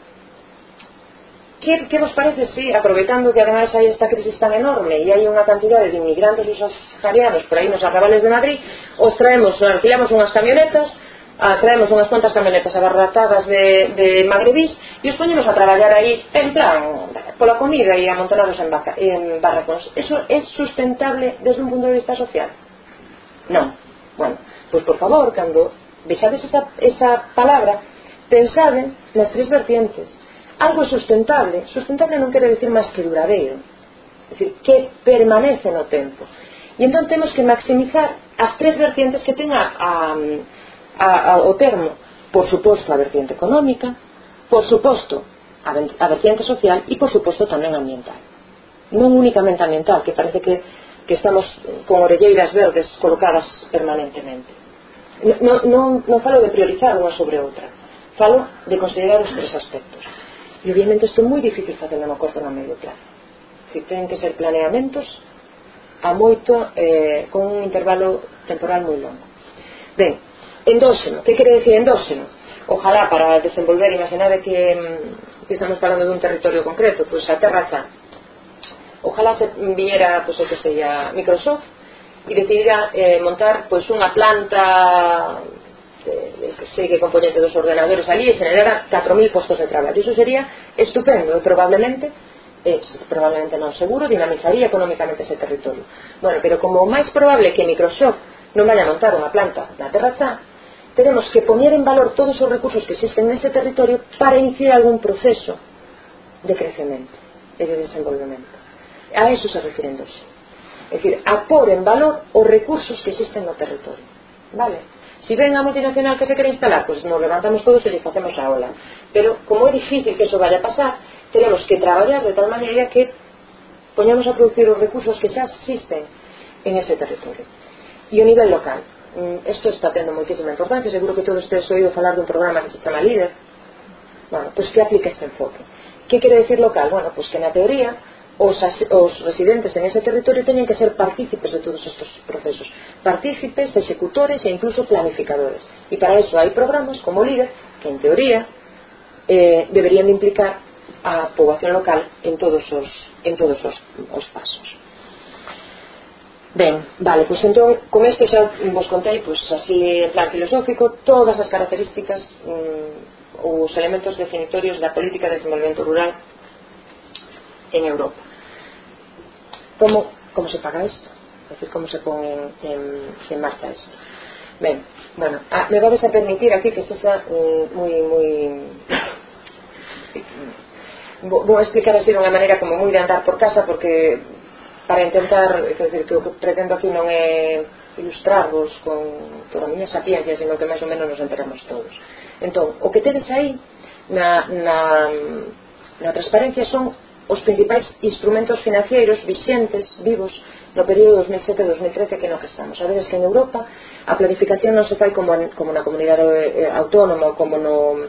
que, que vos parece si, sí, aproveitando que ademais hai esta crisis tan enorme e hai unha cantidade de inmigrantes e saharianos por aí nos arrabales de Madrid os traemos, alquilamos unhas camionetas a, traemos unhas cuantas camionetas abarratadas de, de magrebís e os poñemos a traballar aí en plan pola comida e amontonados en, vaca, en barracos eso é sustentable desde un punto de vista social? Non. Bueno, pois por favor, cando vexades esa, esa palabra, pensade nas tres vertientes. Algo sustentable, sustentable non quere decir máis que duradeiro, decir, que permanece no tempo. E entón temos que maximizar as tres vertientes que ten a, a, a, a, o termo. Por suposto, a vertiente económica, por suposto, a, a vertiente social e, por suposto, tamén ambiental. Non únicamente ambiental, que parece que que estamos con orelleiras verdes colocadas permanentemente. Non, non, non falo de priorizar unha sobre outra. Falo de considerar os tres aspectos. E obviamente isto é moi difícil facer no corto no medio plazo. Que ten que ser planeamentos a moito eh, con un intervalo temporal moi longo. Ben, endóxeno, que quere decir endóxeno? ojalá para desenvolver, imaginade que, mm, que estamos falando dun territorio concreto pois a terra xa, ojalá se viñera, pois, pues, o que sei, Microsoft e decidira eh, montar pois unha planta de, que sei que componente dos ordenadores ali e generara 4.000 postos de traballo. Iso sería estupendo e probablemente eh, probablemente non seguro dinamizaría económicamente ese territorio. Bueno, pero como o máis probable que Microsoft non vaya a montar unha planta na Terra Chá, tenemos que poner en valor todos os recursos que existen nese territorio para iniciar algún proceso de crecemento e de desenvolvemento. A eso se refiren dos. É dicir, a pôr en valor os recursos que existen no territorio. Vale? Si ven a multinacional que se quere instalar, pois pues nos levantamos todos e lle facemos a ola. Pero como é difícil que eso vaya a pasar, tenemos que traballar de tal maneira que poñamos a producir os recursos que xa existen en ese territorio. E o nivel local. Mm, Isto está tendo moitísima importancia. Seguro que todos tedes oído falar dun programa que se chama Líder. Bueno, pois pues que aplica este enfoque. Que quere decir local? Bueno, pois pues que na teoría os, os residentes en ese territorio teñen que ser partícipes de todos estos procesos. Partícipes, executores e incluso planificadores. E para eso hai programas como LIDER que en teoría eh, deberían de implicar a poboación local en todos os, en todos os, os pasos. Ben, vale, pois pues entón, con isto xa vos contei, pois pues, así en plan filosófico, todas as características mm, os elementos definitorios da política de desenvolvemento rural en Europa. Como, como se paga isto? Es decir, como se pon en, en, en marcha isto? Ben, bueno, ah, me vades a permitir aquí que isto xa eh, moi, moi vou explicar así unha maneira como moi de andar por casa porque para intentar quer dizer, que o que pretendo aquí non é ilustrarvos con toda a miña sapiencia sino que máis ou menos nos enteramos todos entón, o que tedes aí na, na, na transparencia son os principais instrumentos financeiros vixentes, vivos, no período 2007-2013 que no que estamos. A veces que en Europa a planificación non se fai como, como na comunidade eh, autónoma como no,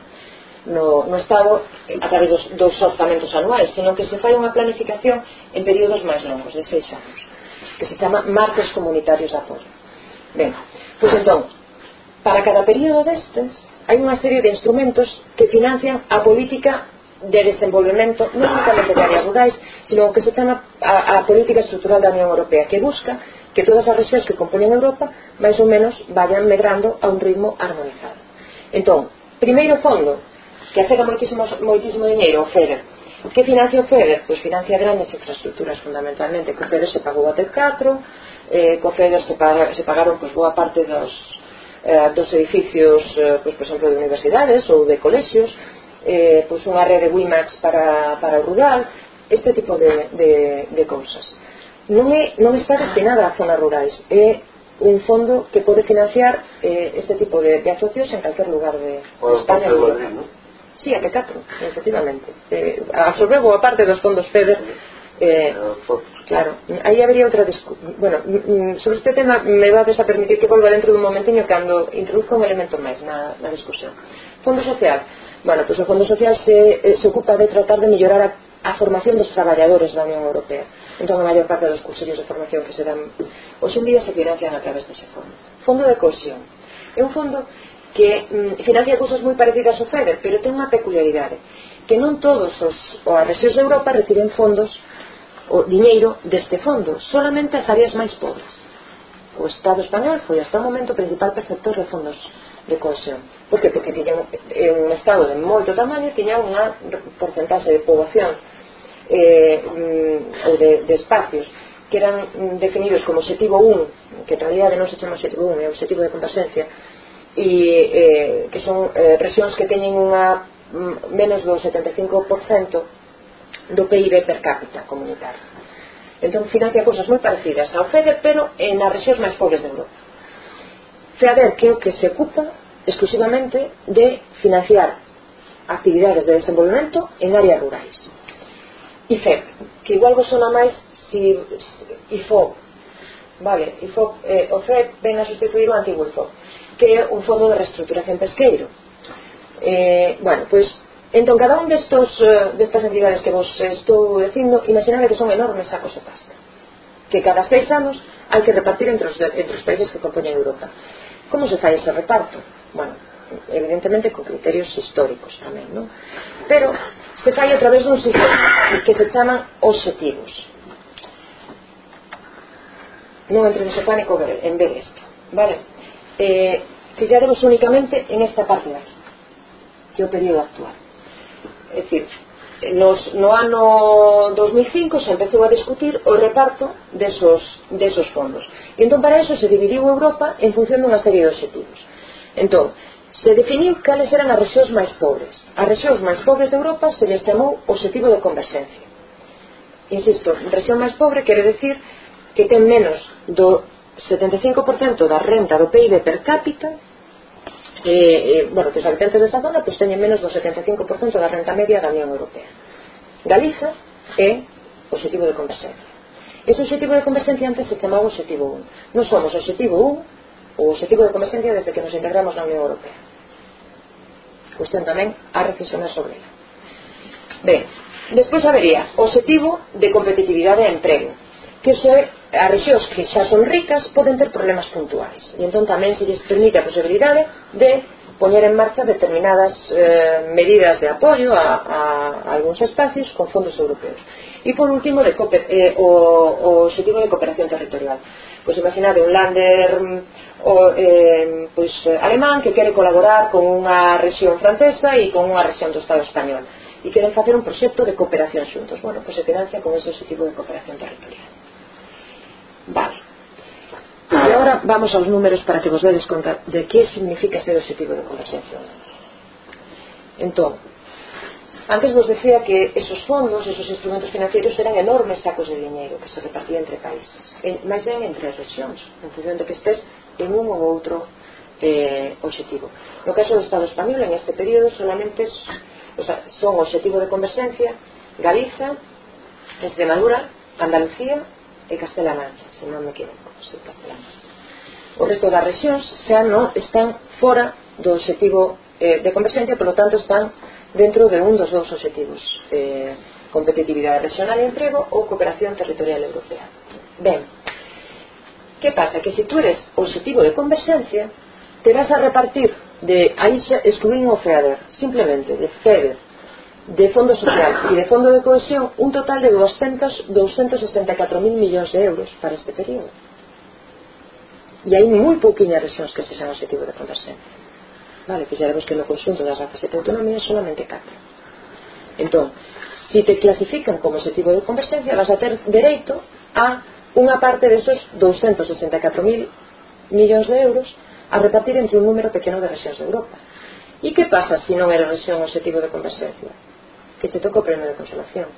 no, no Estado eh, a través dos, dos orzamentos anuais, sino que se fai unha planificación en períodos máis longos, de seis anos, que se chama marcos comunitarios de apoio. Ben, pois entón, para cada período destes, hai unha serie de instrumentos que financian a política de desenvolvemento non únicamente de áreas rurais sino que se chama a, a, política estructural da Unión Europea que busca que todas as regións que componen Europa máis ou menos vayan medrando a un ritmo armonizado. Entón, primeiro fondo que acega moitísimo, moitísimo dinheiro o FEDER. Que financia o FEDER? Pois financia grandes infraestructuras fundamentalmente. Co FEDER se pagou a TED4 eh, co FEDER se, pag se pagaron pois, boa parte dos, eh, dos edificios eh, pois, por exemplo de universidades ou de colexios eh, pois unha rede WiMAX para, para o rural este tipo de, de, de cousas. Non, é, non está destinada a zonas rurais é un fondo que pode financiar eh, este tipo de, de actuacións en calquer lugar de, de España. ou ¿no? Sí, a P4, efectivamente. Eh, absorbeu a parte dos fondos FEDER eh, claro, aí habería outra bueno, mm, mm, sobre este tema me vades a permitir que volva dentro dun momentiño cando introduzco un elemento máis na, na discusión. Fondo Social. Bueno, pois o Fondo Social se, eh, se ocupa de tratar de mellorar a, a formación dos traballadores da Unión Europea. Entón, a maior parte dos cursillos de formación que se dan hoxe en día se financian a través dese fondo. Fondo de cohesión. É un fondo que mm, financia cousas moi parecidas ao FEDER, pero ten unha peculiaridade, que non todos os, as regións de Europa reciben fondos o diñeiro deste fondo, solamente as áreas máis pobres. O Estado español foi hasta o momento o principal perceptor de fondos de cohesión. Por que? Porque tiñan un estado de moito tamaño e tiñan unha porcentaxe de poboación eh, mm, ou de, de espacios que eran definidos como objetivo 1 que en realidad non se chama objetivo 1 é objetivo de complacencia e eh, que son eh, regións que teñen unha mm, menos do 75% do PIB per cápita comunitario entón financia cousas moi parecidas ao FEDER pero eh, nas regións máis pobres de Europa FEADER que é que o que se ocupa exclusivamente de financiar actividades de desenvolvemento en áreas rurais. IFEP, que igual vos sona máis si, si IFOP, vale, IFOP, eh, o FEP ven a sustituir o antigo IFOP, que é un fondo de reestruturación pesqueiro. Eh, bueno, pois, pues, entón, cada un destos, eh, destas entidades que vos estou dicindo, imaginade que son enormes sacos de pasta, que cada seis anos hai que repartir entre os, entre os países que compoñen Europa Como se fai ese reparto? Bueno, evidentemente con criterios históricos tamén, non? Pero se fai a través dun sistema que se chaman objetivos. Non entre nese pánico en ver isto, vale? Eh, fixaremos únicamente en esta parte de aquí, que é o período actual. É dicir, nos, no ano 2005 se empezou a discutir o reparto desos, desos fondos. E entón para eso se dividiu Europa en función dunha serie de objetivos. Entón, se definiu cales eran as rexións máis pobres. As rexións máis pobres de Europa se lles chamou obxectivo de conversencia Insisto, rexión máis pobre quere decir que ten menos do 75% da renta do PIB per cápita eh, eh, bueno, que os habitantes desa zona pois teñen menos do 75% da renta media da Unión Europea. Galiza é objetivo de conversencia ese objetivo de conversencia antes se chamaba objetivo 1 non somos objetivo 1 o objetivo de conversencia desde que nos integramos na Unión Europea. Cuestión tamén a reflexionar sobre ela. Ben, despois habería objetivo de competitividade e emprego que xe as rexións que xa son ricas poden ter problemas puntuais. E entón tamén se lles permite a posibilidade de poñer en marcha determinadas eh, medidas de apoio a, a, a algúns espacios con fondos europeos. E por último de cooper, eh, o, o objetivo de cooperación territorial. Pois imaginade un lander o, eh, pois, eh, alemán que quere colaborar con unha rexión francesa e con unha rexión do Estado español e queren facer un proxecto de cooperación xuntos. Bueno, pois se financia con ese objetivo de cooperación territorial. Vale. E agora vamos aos números para que vos dedes conta de que significa ser objetivo de converxencia. Entón, antes vos decía que esos fondos, esos instrumentos financieros eran enormes sacos de dinheiro que se repartían entre países, en, máis ben entre as regións, en función de que estés en un ou outro eh, objetivo. No caso do Estado español, en este período, solamente o sea, son objetivo de converxencia Galiza, Extremadura, Andalucía e Castela Mancha, se non me equivoco, se Castelamancha. O resto das regións xa non están fora do objetivo eh, de converxencia, polo tanto están dentro de un dos dous objetivos eh, competitividade regional e emprego ou cooperación territorial europea. Ben, que pasa? Que se tú eres objetivo de converxencia, te vas a repartir de aí excluín o FEADER, simplemente de FEDER de Fondo Social e de Fondo de Cohesión un total de 200, 264.000 millóns de euros para este período. E hai moi pouquiñas regións que se xan objetivo de converxencia. Vale, fixaremos que no conxunto das 17 autonomías solamente 4. Entón, se si te clasifican como objetivo de conversencia vas a ter dereito a unha parte desos 264.000 millóns de euros a repartir entre un número pequeno de regións de Europa. E que pasa se si non era región objetivo de conversencia? que te toca o premio de consolación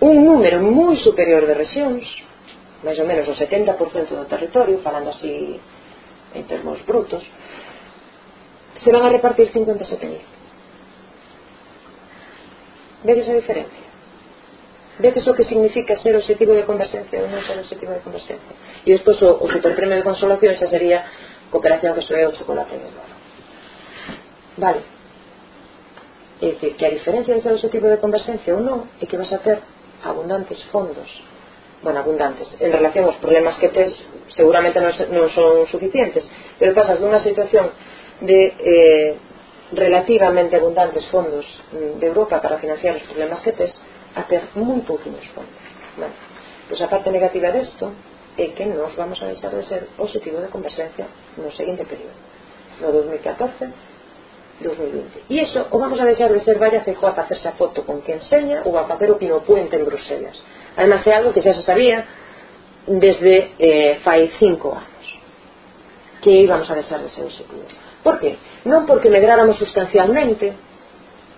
un número moi superior de rexións máis ou menos o 70% do territorio falando así en termos brutos se van a repartir 57.000 vedes a diferencia? Vedes o que significa ser objetivo de conversencia ou non ser objetivo de conversencia? e despois o, o superpremio de consolación xa sería cooperación que soe o chocolate en el vale. É dicir, que a diferencia de ser obxectivo de converxencia ou non é que vas a ter abundantes fondos. Bueno, abundantes en relación aos problemas que tes seguramente non, non son suficientes pero pasas dunha situación de eh, relativamente abundantes fondos mm, de Europa para financiar os problemas que tes a ter moi pouquinhos fondos. Bueno, pois a parte negativa desto é que nos vamos a deixar de ser objetivo de converxencia no seguinte período no 2014 2020. E iso o vamos a deixar de ser Valle Feijó a facerse a foto con quen seña ou a facer o pino puente en Bruselas. Además é algo que xa se sabía desde eh, fai cinco anos que íbamos a deixar de ser executivo. Por que? Non porque medráramos sustancialmente,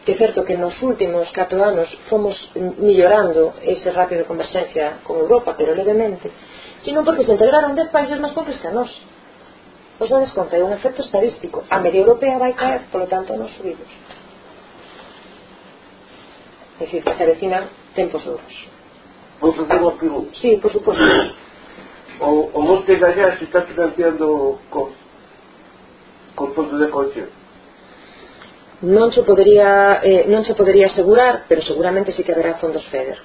que é certo que nos últimos 4 anos fomos millorando ese ratio de conversencia con Europa, pero levemente, sino porque se integraron 10 países máis pobres que a nosa Os dades conta é un efecto estadístico. A media europea vai caer, polo tanto non subimos. É dicir, que se avecinan tempos duros. Vou facer unha pregunta. Sí, por suposto. O, o Monte Gallá se está financiando con, con fondos de cohesión? Non se podería, eh, non se podería asegurar, pero seguramente sí que haberá fondos FEDER.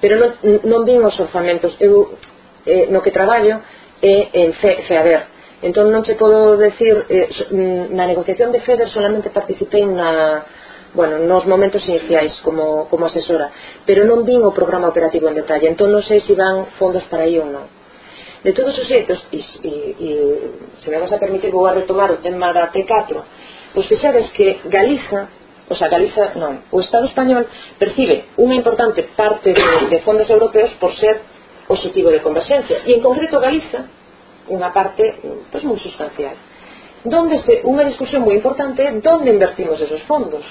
Pero non, non vin os orzamentos. Eu, eh, no que traballo é en FEADER, entón non che podo decir eh, mm, na negociación de FEDER solamente participei na bueno, nos momentos iniciais como, como asesora pero non vin o programa operativo en detalle. Entón non sei se van fondos para aí ou non. De todos os xeitos e, e, e se me vas a permitir vou a retomar o tema da T4 pois fixades que Galiza o sea, Galiza, non, o Estado español percibe unha importante parte de, de fondos europeos por ser objetivo de conversencia e en concreto Galiza unha parte pois, moi sustancial donde se, unha discusión moi importante é donde invertimos esos fondos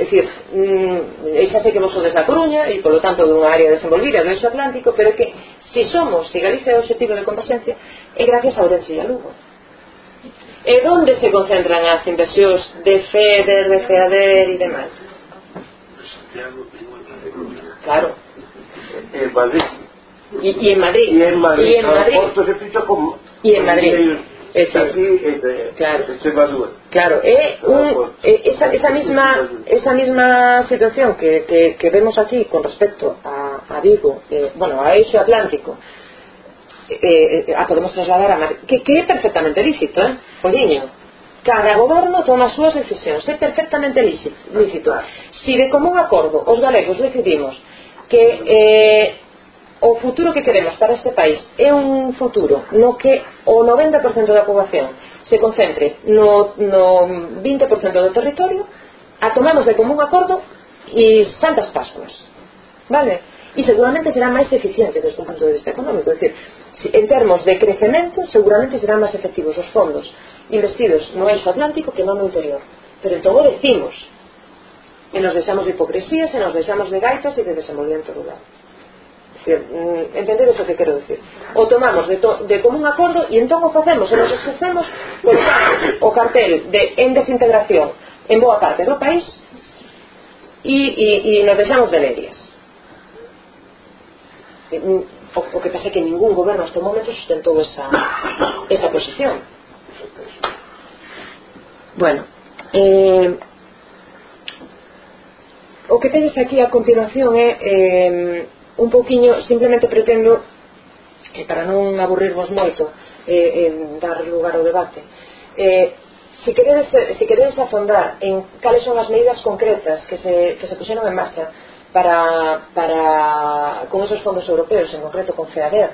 É dicir, mm, xa sei que vos sodes da Coruña e polo tanto dunha área desenvolvida do Eixo Atlántico pero que se somos, se Galicia é o objetivo de converxencia é gracias a Ourense e a Lugo e onde se concentran as inversións de FEDER, de FEADER e demais? Claro. Eh, Madrid, Y, y en Madrid. Y en Madrid. Y en Madrid. Con, y en Madrid. Es, así, es, claro. Claro, eh, un, eh, esa, esa, misma, esa misma situación que, que, que vemos aquí con respecto a, a Vigo, eh, bueno, a Eixo Atlántico, Eh, eh a podemos trasladar a Madrid, que, que é perfectamente lícito, eh? Oiño, cada goberno toma as súas decisións, é perfectamente lícito. lícito. Si de común acordo os galegos decidimos que eh, o futuro que queremos para este país é un futuro no que o 90% da poboación se concentre no, no 20% do territorio a tomamos de común acordo e santas pascuas vale? e seguramente será máis eficiente desde o punto de vista económico. É dicir, en termos de crecemento seguramente serán máis efectivos os fondos investidos no eixo atlántico que non no interior. Pero en todo decimos e nos deixamos de hipocresías e nos deixamos de gaitas e de desenvolvimento rural. Eh, mm, entendedes o que quero decir. O tomamos de, to, de común acordo e entón o facemos e nos esquecemos colocamos o cartel de en desintegración en boa parte do país e, e, e nos deixamos de medias. Eh, mm, o, o que pasa é que ningún goberno hasta o momento sustentou esa, esa posición. Bueno eh, o que tedes aquí a continuación é eh, un pouquiño, simplemente pretendo que para non aburrirvos moito eh, en dar lugar ao debate eh, se queredes, se queredes afondar en cales son as medidas concretas que se, que se puxeron en marcha para, para con esos fondos europeos, en concreto con FEADER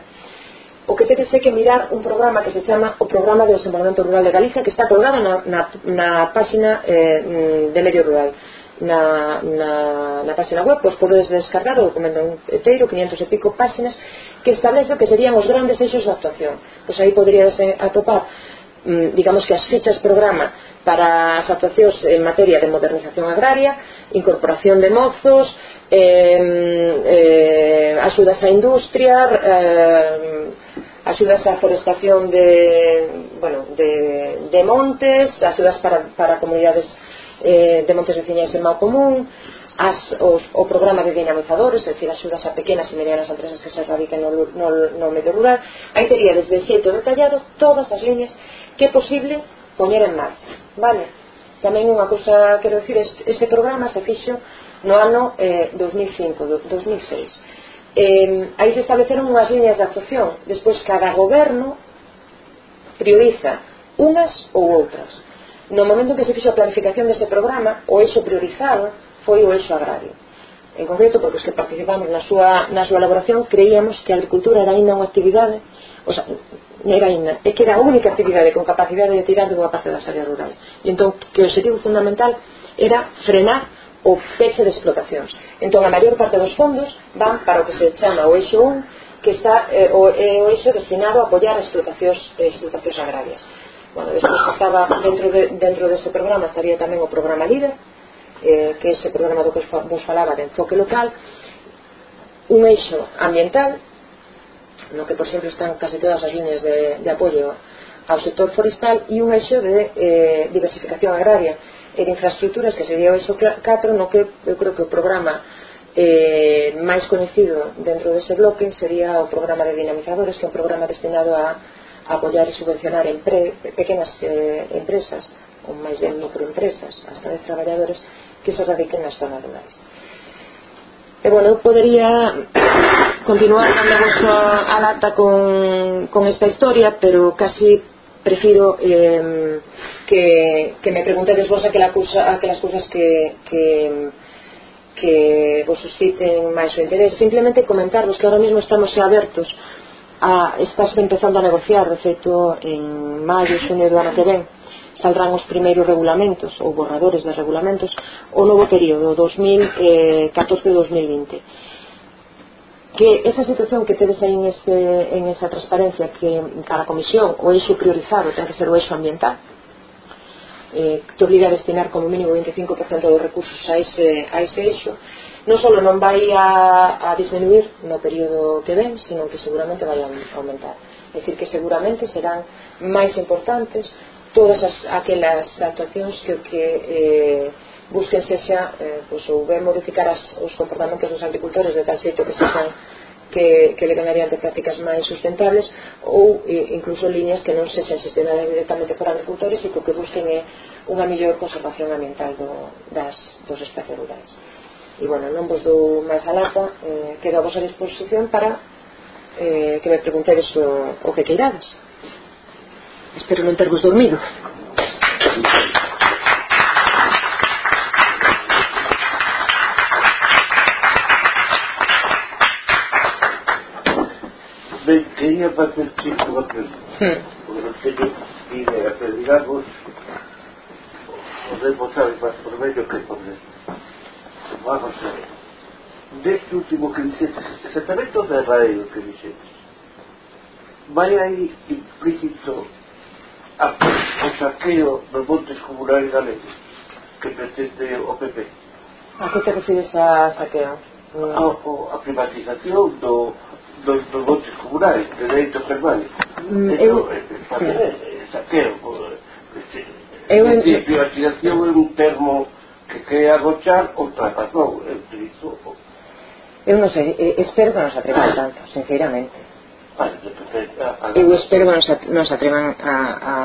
o que tedes é que mirar un programa que se chama o Programa de Desenvolvemento Rural de Galicia que está colgado na, na, na páxina eh, de Medio Rural na, na, na página web pois podedes descargar o documento inteiro 500 e pico páxinas que establece que serían os grandes eixos da actuación. Pois aí poderías eh, atopar mm, digamos que as fichas programa para as actuacións en materia de modernización agraria, incorporación de mozos, eh, eh, axudas á industria, eh, axudas á forestación de, bueno, de, de montes, axudas para, para comunidades eh, de Montes Veciñais en Mau Común as, os, o programa de dinamizadores é dicir, axudas a pequenas e medianas empresas que se radican no, no, no medio rural. Aí tería desde xeito detallado todas as líneas que é posible poñer en marcha vale? tamén unha cousa quero dicir ese programa se fixo no ano eh, 2005 2006 eh, aí se estableceron unhas líneas de actuación despois cada goberno prioriza unas ou outras. No momento en que se fixo a planificación dese programa, o eixo priorizado foi o eixo agrario. En concreto, porque os que participamos na súa, na súa elaboración creíamos que a agricultura era ainda unha actividade o sea, non era ainda, é que era a única actividade con capacidade de tirar de unha parte das áreas rurais. E entón, que o objetivo fundamental era frenar o feche de explotacións. Entón, a maior parte dos fondos van para o que se chama o eixo 1, que está eh, o, eh, o eixo destinado a apoiar as explotacións, eh, explotacións agrarias bueno, despois estaba dentro, de, dentro dese programa estaría tamén o programa líder eh, que ese programa do que vos falaba de enfoque local un eixo ambiental no que por exemplo están case todas as líneas de, de apoio ao sector forestal e un eixo de eh, diversificación agraria e de infraestructuras que sería o eixo 4 no que eu creo que o programa eh, máis coñecido dentro dese bloque sería o programa de dinamizadores que é un programa destinado a apoiar e subvencionar empre, pequenas eh, empresas ou máis ben microempresas hasta de traballadores que se radiquen nas zonas rurais. E bueno, eu podería continuar dando a a lata con, con esta historia pero casi prefiro eh, que, que me preguntedes vos aquela cursa, aquelas cousas que, que que vos susciten máis o interés. Simplemente comentarvos que ahora mismo estamos abertos a, estás empezando a negociar, de feito, en maio, xunio do ano que ven, saldrán os primeiros regulamentos ou borradores de regulamentos o novo período 2014-2020 eh, que esa situación que tedes aí en, ese, en esa transparencia que para a comisión o eixo priorizado ten que ser o eixo ambiental eh, te obliga a destinar como mínimo 25% dos recursos a ese, a ese eixo non só non vai a, a disminuir no período que ven, sino que seguramente vai a aumentar. É dicir, que seguramente serán máis importantes todas as, aquelas actuacións que, que eh, busquen sexa eh, pois, ou ben modificar as, os comportamentos dos agricultores de tal xeito que sexan que, que leven adiante prácticas máis sustentables ou e, incluso líneas que non sexan gestionadas directamente por agricultores e que o que busquen é unha mellor conservación ambiental do, das, dos espacios rurais e bueno, non vos dou máis a lata eh, quedo a vosa disposición para eh, que me preguntedes o, o que queirades espero non tervos dormido Ben, quería facer chico unha pregunta. Hmm. O Consello pide a vos o responsable máis por medio que podes va a Deste último que dice exactamente de o que dice vai aí implícito a, o saqueo dos montes comunais galegos que pretende o PP A que te refires a saqueo? A, o, a privatización do, dos, dos montes comunais de dereitos permanentes mm, eu... saqueo eu, eu, privatización é un termo que que agochar ou trapasou eu utilizo eu non sei, eh, espero que non se atrevan ah. tanto sinceramente. Eu espero que nos, nos atrevan a,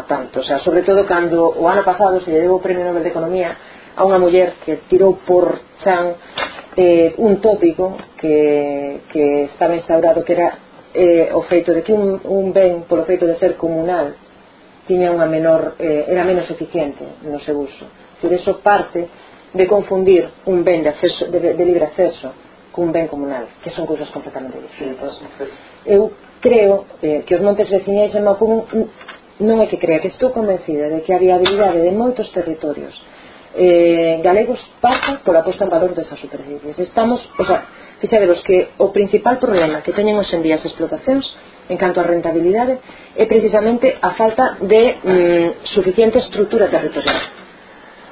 a tanto, o sea, sobre todo cando o ano pasado se deu o Premio Nobel de Economía a unha muller que tirou por chan eh, un tópico que, que estaba instaurado que era eh, o feito de que un, un ben polo feito de ser comunal tiña unha menor eh, era menos eficiente no seu uso. Por eso parte de confundir un ben de, acceso, de, de libre acceso cun ben comunal, que son cousas completamente distintas. Eu creo eh, que os montes veciñais en Macún non é que crea, que estou convencida de que a viabilidade de moitos territorios eh, galegos pasa pola posta en valor desas superficies. Estamos, o sea, fixadevos que o principal problema que teñen hoxe en día as explotacións en canto a rentabilidade é precisamente a falta de mm, suficiente estrutura territorial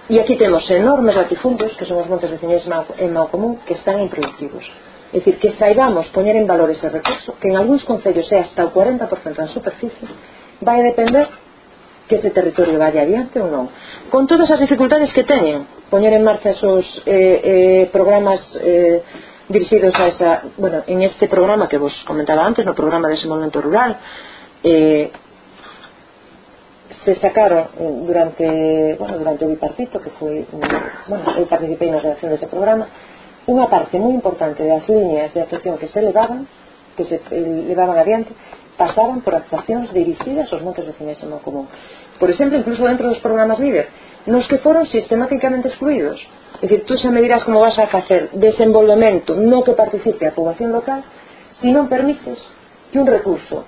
E aquí temos enormes latifundios, que son os montes veciñais en Mao Común, que están improductivos. É dicir, que saibamos poñer en valor ese recurso, que en algúns concellos é hasta o 40% en superficie, vai depender que ese territorio vaya adiante ou non. Con todas as dificultades que teñen, poñer en marcha esos eh, eh, programas eh, dirixidos a esa... Bueno, en este programa que vos comentaba antes, no programa de desenvolvemento rural, eh, se sacaron durante, bueno, durante o bipartito que foi, bueno, eu participei na redacción dese programa unha parte moi importante das líneas de actuación que se levaban que se eh, levaban adiante pasaban por actuacións dirixidas aos montes vecinais en común. Por exemplo, incluso dentro dos programas líder nos que foron sistemáticamente excluídos. É dicir, tú xa me dirás como vas a facer desenvolvemento no que participe a poboación local se si non permites que un recurso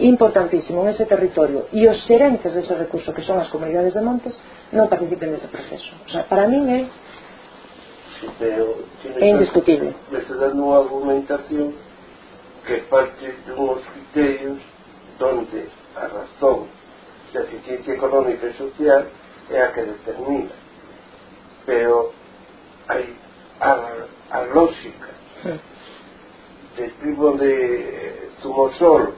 importantísimo en ese territorio e os xerentes dese recurso que son as comunidades de montes non participen dese proceso. O sea, para min é é indiscutible. me está dando unha argumentación que parte de uns criterios donde a razón de eficiencia económica e social é a que determina. Pero hai a, a lógica hmm. de tipo de zumosol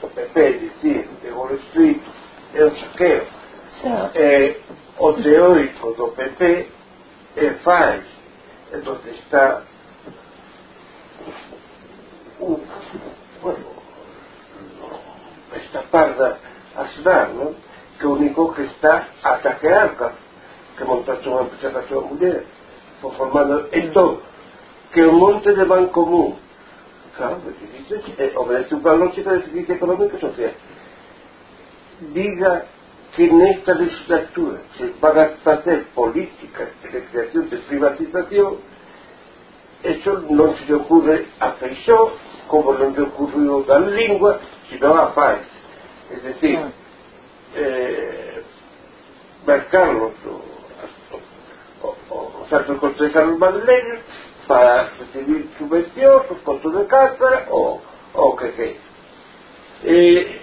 papeles, discos, Wall Street, é un saqueo. Eh, o teórico do PP eh, faz onde está un, bueno, esta parda Aznar, non? que o único que está a saquear que montaxe unha empresa que a súa muller formando entón que o monte de Banco Común Caramba, é, obedece un de eficiencia económica económico social. Diga que nesta legislatura se van a facer políticas de creación de privatización, eso non se ocurre a Feixó, como non se ocurriu da lingua, sino a paz. Es decir, eh, mercarlos os, o, o, os, os, os, o, os, para recibir subvención, pues, sus costos de cátedra o, o qué sé. Eh,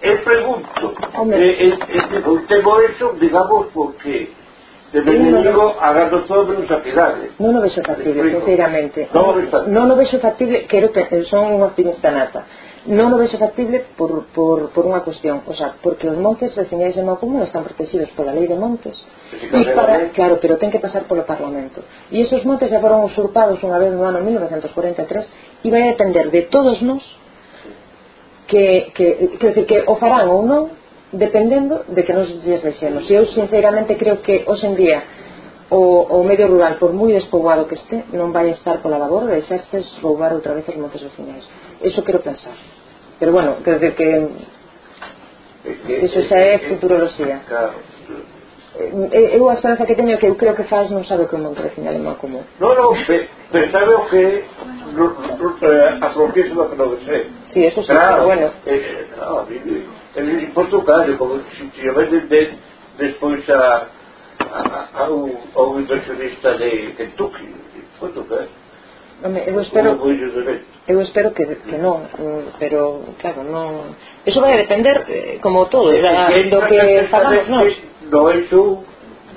él pregunto, eh, eh, eh usted lo digamos, porque de Benenigo agardo todo pero non a non o vexo factible, sinceramente. Non o vexo factible, non o vexo factible quero, son un optimista nata. Non o vexo factible por, por, por unha cuestión. O sea, porque os montes veciñais de Mocum non están protegidos pola lei de montes. E para, claro, pero ten que pasar polo Parlamento. E esos montes já foron usurpados unha vez no ano 1943 e vai depender de todos nós que, que, que, que, que o farán ou non dependendo de que nos lles deixemos. E eu sinceramente creo que hoxe en día o, o medio rural, por moi despoboado que este, non vai estar pola labor de deixarse roubar outra vez os montes vecinais. Eso quero pensar. Pero bueno, quero dizer que, eso xa é futuroloxía. Claro eh, eu a esperanza que teño que eu creo que faz non sabe que o monte vecinal é máis común non, non, pero sabe o que a frontiza do que non sei si, eso sí, claro, pero bueno eh, no, en Portugal, como se tinha vai de, despois a, a, ao, ao inversionista de Kentucky, de Portugal. Home, eu espero eu espero que, que non mm, pero claro, non eso vai a depender eh, como todo da, do que falamos nós do eixo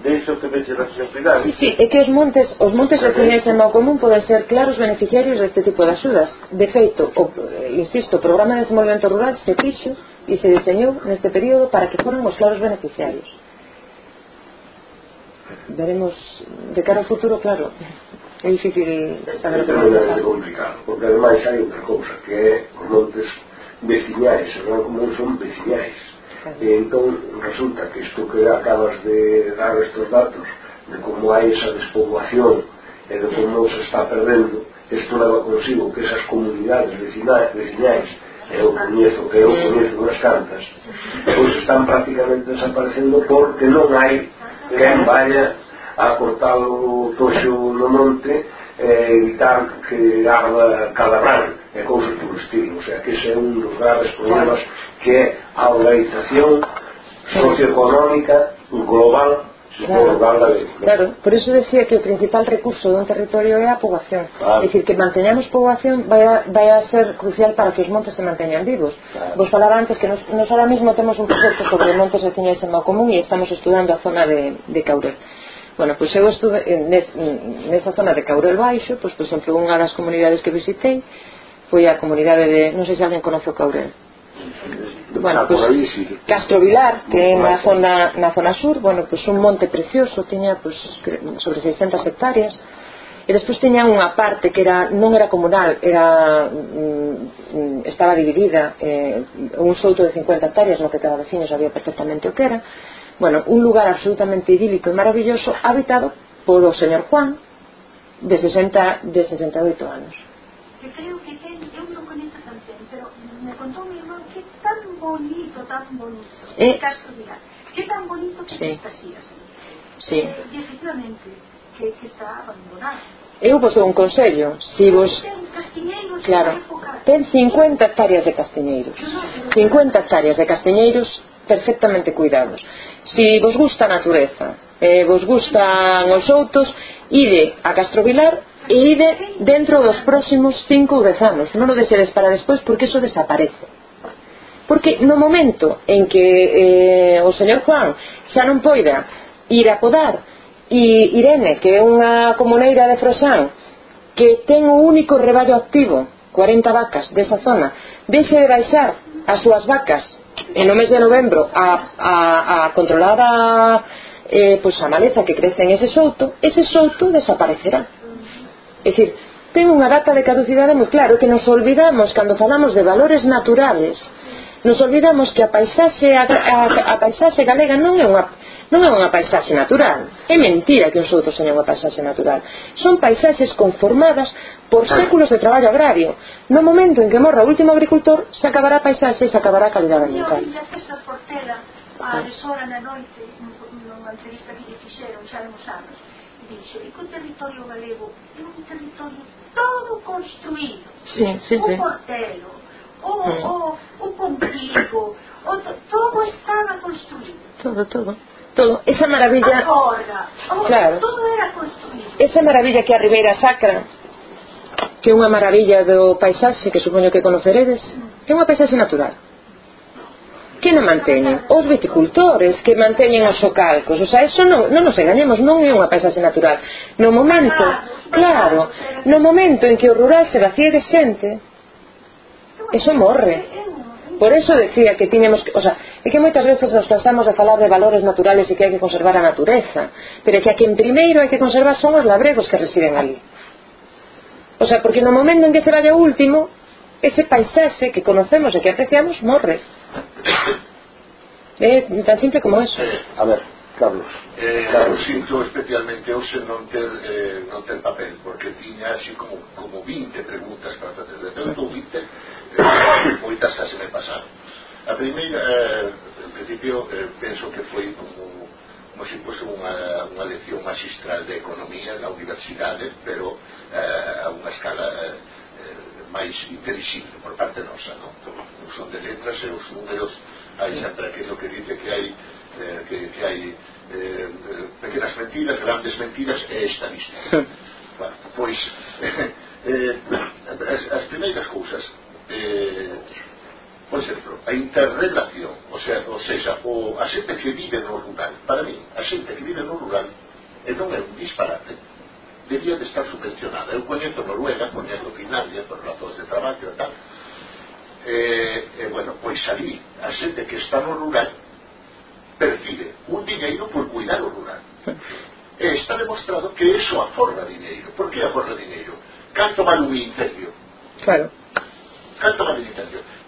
Eso que sí, sí, é que os montes os montes veciñais en mau común poden ser claros beneficiarios deste tipo de axudas. De feito, o, eh, insisto, o programa de desenvolvemento rural se fixo e se diseñou neste período para que foran os claros beneficiarios. Veremos de cara ao futuro, claro, é difícil saber o que vai pasar. É complicado, porque ademais hai unha cousa que é os montes veciñais, non como son veciñais. E entón resulta que isto que acabas de dar estes datos de como hai esa despoblación e de como se está perdendo isto leva consigo que esas comunidades vecinais, veciñais eu coñezo que eu coñezo unhas cantas pois están prácticamente desaparecendo porque non hai quen vaya a cortar o toxo no monte e evitar que arda cadabral e cousas por estilo. O sea, que ese é un dos graves problemas que é a organización socioeconómica global Claro, claro, por eso decía que o principal recurso dun territorio é a poboación. Claro. É dicir, que manteñamos poboación vai a, vai a ser crucial para que os montes se manteñan vivos. Claro. Vos falaba antes que nos, nos ahora mismo temos un proxecto sobre montes e ciñas en Mau Común e estamos estudando a zona de, de Caurel. Bueno, pois eu estuve eh, nes, nesa zona de Caurel Baixo pois, por exemplo, unha das comunidades que visitei foi a comunidade de, non sei se alguén conoce o Caurel. Bueno, pois, pues, Castro Vilar, que é na zona, na zona sur, bueno, pois pues, un monte precioso, tiña pois, pues, sobre 600 hectáreas, e despois tiña unha parte que era non era comunal, era mm, mm estaba dividida, eh, un souto de 50 hectáreas, no que cada vecino sabía perfectamente o que era, bueno, un lugar absolutamente idílico e maravilloso, habitado polo señor Juan, de, 60, de 68 anos. Eu creo que bonito, tan bonito. Eh, Castro, que tan bonito que sí. está así, así. Sí. Eh, y efectivamente, que, que está abandonado. Eu vos dou un consello, si vos Claro. Ten 50 hectáreas de castiñeiros. 50 hectáreas de castiñeiros perfectamente cuidados. Si vos gusta a natureza, eh, vos gustan os outros, ide a Castrovilar e ide dentro dos próximos 5 ou 10 anos. Non o deixedes para despois porque eso desaparece porque no momento en que eh, o señor Juan xa non poida ir a podar e Irene, que é unha comuneira de Froxán que ten o único reballo activo 40 vacas desa zona deixe de baixar as súas vacas en o mes de novembro a, a, a controlar a, eh, pois a maleza que crece en ese souto ese souto desaparecerá. É dicir, ten unha data de caducidade moi claro que nos olvidamos cando falamos de valores naturales nos olvidamos que a paisaxe a, a, a paisaxe galega non é unha non é unha paisaxe natural. É mentira que os outros seña unha paisaxe natural. Son paisaxes conformadas por séculos de traballo agrario. No momento en que morra o último agricultor se acabará a paisaxe e se acabará a calidade ambiental César Portela ah, ah. a deshora na noite nunha entrevista que lle fixeron xa nos anos dixo e que o territorio galego é un territorio todo construído. Sí, sí, o Portelo o, o, o contigo, o, todo está construído. Todo, todo. Todo. Esa maravilla... Agora, claro. todo era construído. Esa maravilla que a Ribeira Sacra que é unha maravilla do paisaxe que supoño que conoceredes é unha paisaxe natural que non manteñen? Os viticultores que manteñen os socalcos o sea, eso non, non nos engañemos, non é unha paisaxe natural no momento, claro no momento en que o rural se vacía de xente eso morre por eso decía que tenemos que, o sea, é que moitas veces nos cansamos de falar de valores naturales e que hai que conservar a natureza pero é que a quen primeiro hai que conservar son os labregos que residen ali o sea, porque no momento en que se vaya o último ese paisaxe que conocemos e que apreciamos morre é tan simple como eso a ver, Carlos. Eh, Carlos. sinto especialmente hoxe non ter, eh, non ter papel, porque tiña así como, como 20 preguntas para facer. De 20 moitas xa se me pasaron. A primeira eh, en principio eh, penso que foi como como se fosse unha, unha lección magistral de economía na universidade pero eh, a unha escala eh, eh máis inteligible por parte nosa non? Entón, non son de letras e os números hai sempre aquello que dice que hai eh, que, que hai eh, pequenas mentiras, grandes mentiras e estadísticas. Bueno, pois eh, as, as primeiras cousas eh, pois exemplo, a interrelación o sea, o sea, o, a xente que vive no rural para mí, a xente que vive no rural e non é un disparate debía de estar subvencionada. Eu coñezo Noruega, coñezo Finlandia por razóns de traballo e tal. E, e bueno, pois ali a xente que está no rural percibe un dinheiro por cuidar o rural. E está demostrado que eso aforra dinheiro por que aforra dinheiro? canto vale un incendio? claro. Tanto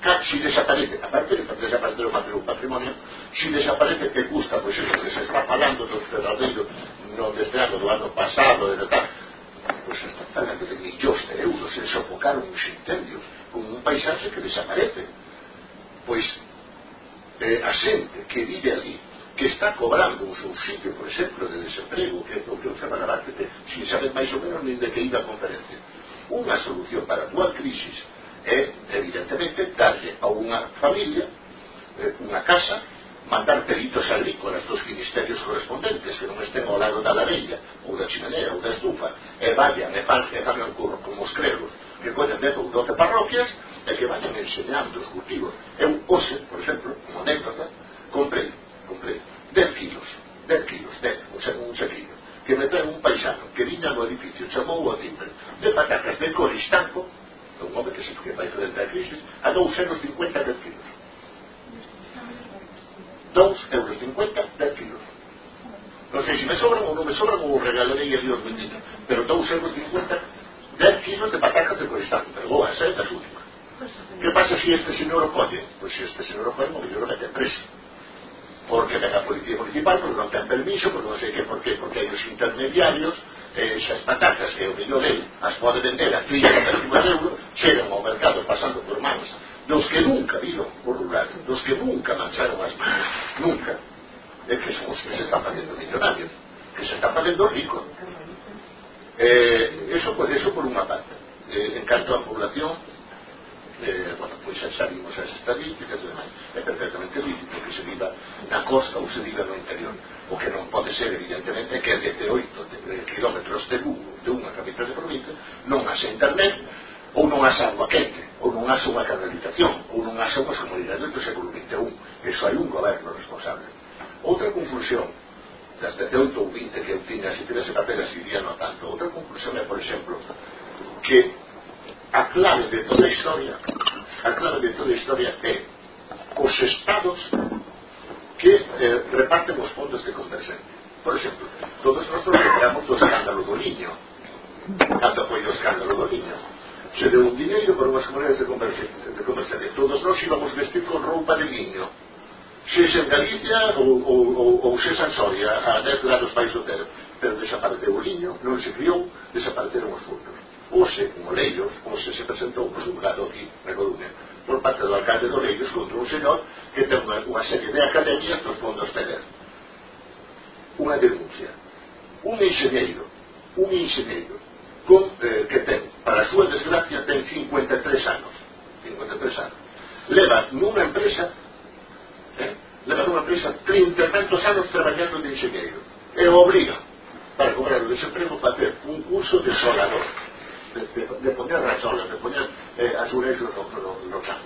Cat, Si desaparece, aparte de desaparecer o patrimonio, si desaparece que gusta pois pues, iso que se está falando do ferradeiro no deste ano, do ano pasado, de tal, pois pues, está falando de millóns de euros en sofocar uns incendios con un paisaxe que desaparece. Pois eh, a xente que vive ali que está cobrando un subsidio, por exemplo, de desemprego, que é o que o tema da sin saber máis ou menos nin de que iba a conferencia. Unha solución para a túa crisis é, evidentemente, darlle a unha familia eh, unha casa, mandar peritos agrícolas dos ministerios correspondentes que non estén ao lado da lareira ou da chimenea ou da estufa e vayan e false e fagan curro como os cregos que collen de 12 parroquias e que vayan enseñando os cultivos. Eu hoxe, por exemplo, como anécdota comprei, comprei 10 kilos 10 kilos, 10, un, un sequillo que me trae un paisano que viña no edificio chamou o timbre de patacas de coristanco Europa que se sufrió más durante la crisis, ah, a 2,50 euros del 2,50 euros del. No sé si me sobran o no me sobran o regalaré y a Dios bendito. Pero 2,50 euros del de patatas de cristal. Pero oh, esa es la última. ¿Qué pasa si este señor acoge? Pues si este señor acoge, no, yo lo meten preso. Porque de la policía municipal, porque no te dan permiso, porque no sé qué, por qué, porque hay los intermediarios, eh, esas patacas que o mellor el as pode vender a 30 euros chegan ao mercado pasando por mans dos que nunca viron o rural dos que nunca mancharon as manos nunca é que son os que se están facendo millonarios que se están facendo ricos. Eh, eso, pues, eso por unha parte. Eh, en canto á población eh, quando xa vimos as estadísticas é perfectamente lícito que se viva na costa ou se viva no interior o que non pode ser evidentemente é que a 18 kilómetros de Lugo de unha capital de provincia non haxa internet ou non haxa agua quente ou non haxa unha canalización ou non haxa unhas comunidades do século XXI eso hai un goberno responsable. Outra conclusión das 18 ou 20 que eu tiña se tivese papelas iría no tanto. Outra conclusión é por exemplo que a clave de toda a historia a clave de toda a historia é os estados que eh, reparten os fondos de convergencia. Por exemplo, todos nós nos lembramos do escándalo do Niño. Cando foi o escándalo do Niño. Se deu un dinheiro para unhas comunidades de convergencia, de convergencia. Todos nós íbamos vestir con roupa de niño. Se en Galicia ou, ou, ou, ou sexa en Soria a 10 grados país do Ter. pero desapareceu o Niño non se criou, desapareceron os fundos Hoxe, en Oleiros, hoxe se presentou no xulgado aquí na Coruña por parte do alcalde de Oleiros contra un señor que ten unha, unha serie de academias nos fondos Feder. Unha denuncia. Un enxeñeiro, un enxeñeiro con, eh, que ten, para a súa desgracia, ten 53 anos. 53 anos. Leva nunha empresa eh, leva nunha empresa 30 e tantos anos traballando de enxeñeiro. E obriga para cobrar o desemprego para ter un curso de solador de, de poñer razones, de poñer eh, azulexos no, no, no campo.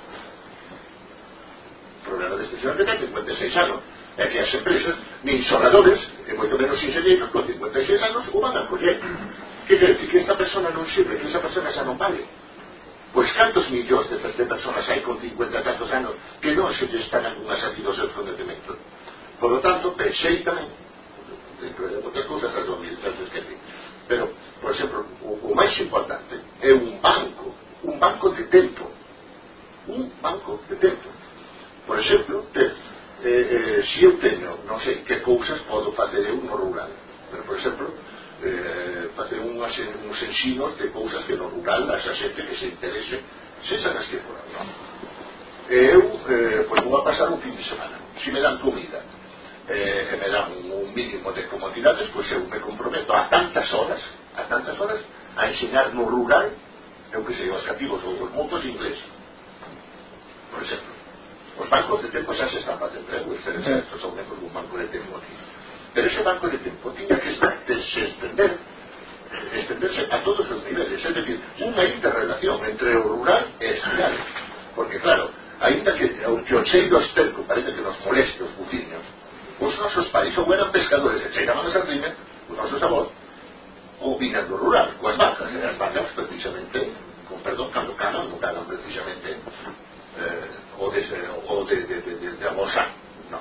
Problema de excepción que ten 56 anos. É que as empresas, nin sobradores, e moito menos ingenieros, con 56 anos, o van a coller. Que quer dizer que esta persona non sirve, que esa persona xa non vale. Pois cantos millóns de, de personas hai con 50 tantos anos que non se lle están algunhas aquí dos seus condetementos. Por lo tanto, pensei tamén, dentro de outras cousas, as dos militantes que ti, pero por exemplo, o, o máis importante é un banco, un banco de tempo. Un banco de tempo. Por exemplo, te, eh, eh, si eu teño, non sei, que cousas podo facer eu no rural. Pero, por exemplo, eh, facer unhas, uns ensinos de cousas que no rural as a xente que se interese sexan as que foran, non? Eu, eh, pois, vou a pasar un fin de semana. Se si me dan comida, eh, e me dan un, un mínimo de comodidades, pois eu me comprometo a tantas horas a tantas horas a enseñar no rural, eu que sei, os cativos ou os montos inglés. Por exemplo, os bancos de tempo xa se están facendo, eh? os expertos son membros dun banco de tempo aquí. Pero ese banco de tempo tiña que estar, eh, se estender eh, extenderse a todos os niveles, é dicir, unha interrelación entre o rural e estiral. Porque claro, ainda que, que o cheiro esterco parece que nos moleste os buciños, os nosos pais ou eran pescadores e cheiraban a sardina, os nosos sabor o Vinando Rural, coas vacas, e as vacas precisamente, con perdón, cando canan, non canan precisamente eh, o, de, o de, de, de, de, de amosar. No.